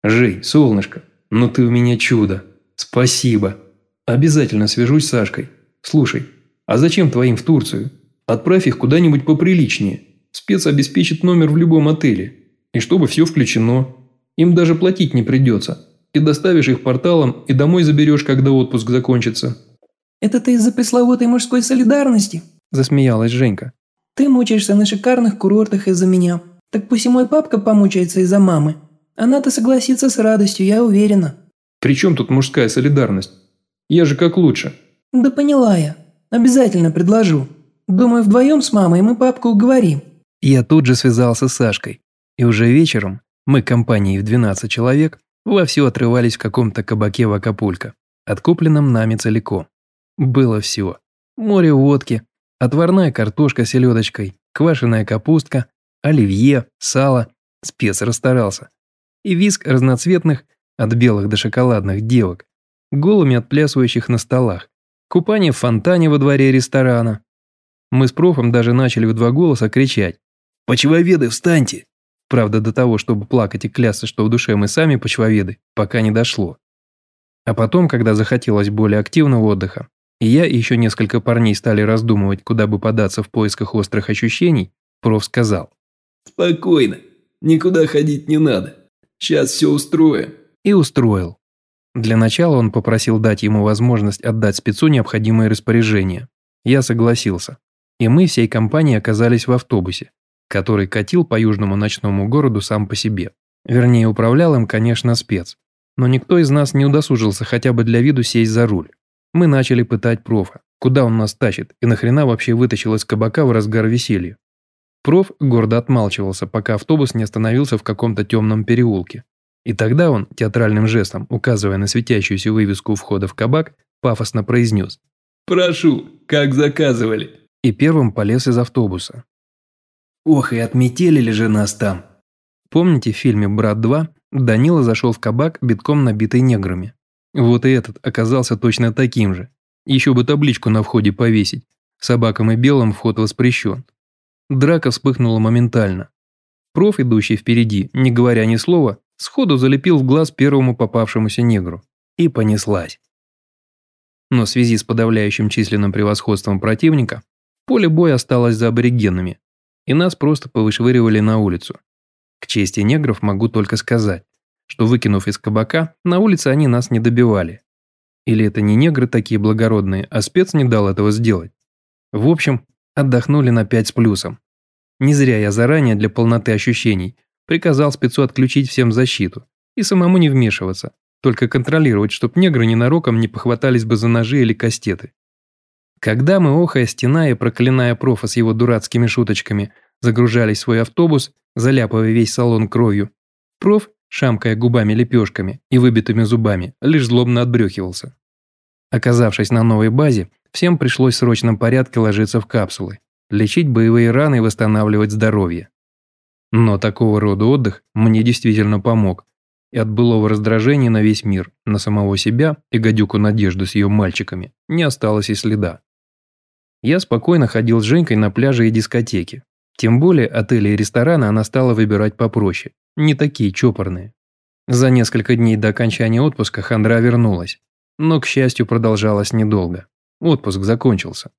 «Жень, солнышко, ну ты у меня чудо. Спасибо. Обязательно свяжусь с Сашкой. Слушай, а зачем твоим в Турцию? Отправь их куда-нибудь поприличнее. Спец обеспечит номер в любом отеле. И чтобы все включено. Им даже платить не придется. Ты доставишь их порталом и домой заберешь, когда отпуск закончится». «Это ты из-за пресловутой мужской солидарности?» – засмеялась Женька. «Ты мучаешься на шикарных курортах из-за меня. Так пусть и мой папка помучается из-за мамы. Она-то согласится с радостью, я уверена». «При чем тут мужская солидарность? Я же как лучше». «Да поняла я. Обязательно предложу. Думаю, вдвоем с мамой мы папку уговорим». Я тут же связался с Сашкой. И уже вечером мы компанией в 12 человек вовсю отрывались в каком-то кабаке в Акапулько, откупленном нами целиком. Было все. Море водки, отварная картошка с селедочкой, квашеная капустка, оливье, сало. Спец расстарался и виск разноцветных, от белых до шоколадных девок, голыми отплясывающих на столах, купание в фонтане во дворе ресторана. Мы с профом даже начали в два голоса кричать «Почвоведы, встаньте!» Правда, до того, чтобы плакать и клясться, что в душе мы сами почвоведы, пока не дошло. А потом, когда захотелось более активного отдыха, и я и еще несколько парней стали раздумывать, куда бы податься в поисках острых ощущений, проф сказал. «Спокойно, никуда ходить не надо. Сейчас все устроим». И устроил. Для начала он попросил дать ему возможность отдать спецу необходимые распоряжения. Я согласился. И мы всей компанией оказались в автобусе, который катил по южному ночному городу сам по себе. Вернее, управлял им, конечно, спец. Но никто из нас не удосужился хотя бы для виду сесть за руль. Мы начали пытать профа, куда он нас тащит и нахрена вообще вытащил из кабака в разгар веселья. Проф гордо отмалчивался, пока автобус не остановился в каком-то темном переулке. И тогда он, театральным жестом, указывая на светящуюся вывеску у входа в кабак, пафосно произнес «Прошу, как заказывали». И первым полез из автобуса. Ох, и отметили же нас там. Помните в фильме «Брат 2» Данила зашел в кабак, битком набитый неграми. Вот и этот оказался точно таким же. Еще бы табличку на входе повесить. Собакам и белым вход воспрещен. Драка вспыхнула моментально. Проф, идущий впереди, не говоря ни слова, сходу залепил в глаз первому попавшемуся негру. И понеслась. Но в связи с подавляющим численным превосходством противника, поле боя осталось за аборигенами, и нас просто повышвыривали на улицу. К чести негров могу только сказать, что выкинув из кабака, на улице они нас не добивали. Или это не негры такие благородные, а спец не дал этого сделать. В общем, отдохнули на 5 с плюсом. Не зря я заранее для полноты ощущений приказал спецу отключить всем защиту и самому не вмешиваться, только контролировать, чтоб негры ненароком не похватались бы за ножи или кастеты. Когда мы, охая стена и проклиная профа с его дурацкими шуточками, загружались в свой автобус, заляпывая весь салон кровью, проф, шамкая губами-лепешками и выбитыми зубами, лишь злобно отбрехивался. Оказавшись на новой базе, всем пришлось в срочном порядке ложиться в капсулы, лечить боевые раны и восстанавливать здоровье. Но такого рода отдых мне действительно помог, и от былого раздражения на весь мир, на самого себя и гадюку Надежду с ее мальчиками не осталось и следа. Я спокойно ходил с Женькой на пляже и дискотеке. Тем более отели и рестораны она стала выбирать попроще, не такие чопорные. За несколько дней до окончания отпуска хандра вернулась, но, к счастью, продолжалась недолго. Отпуск закончился.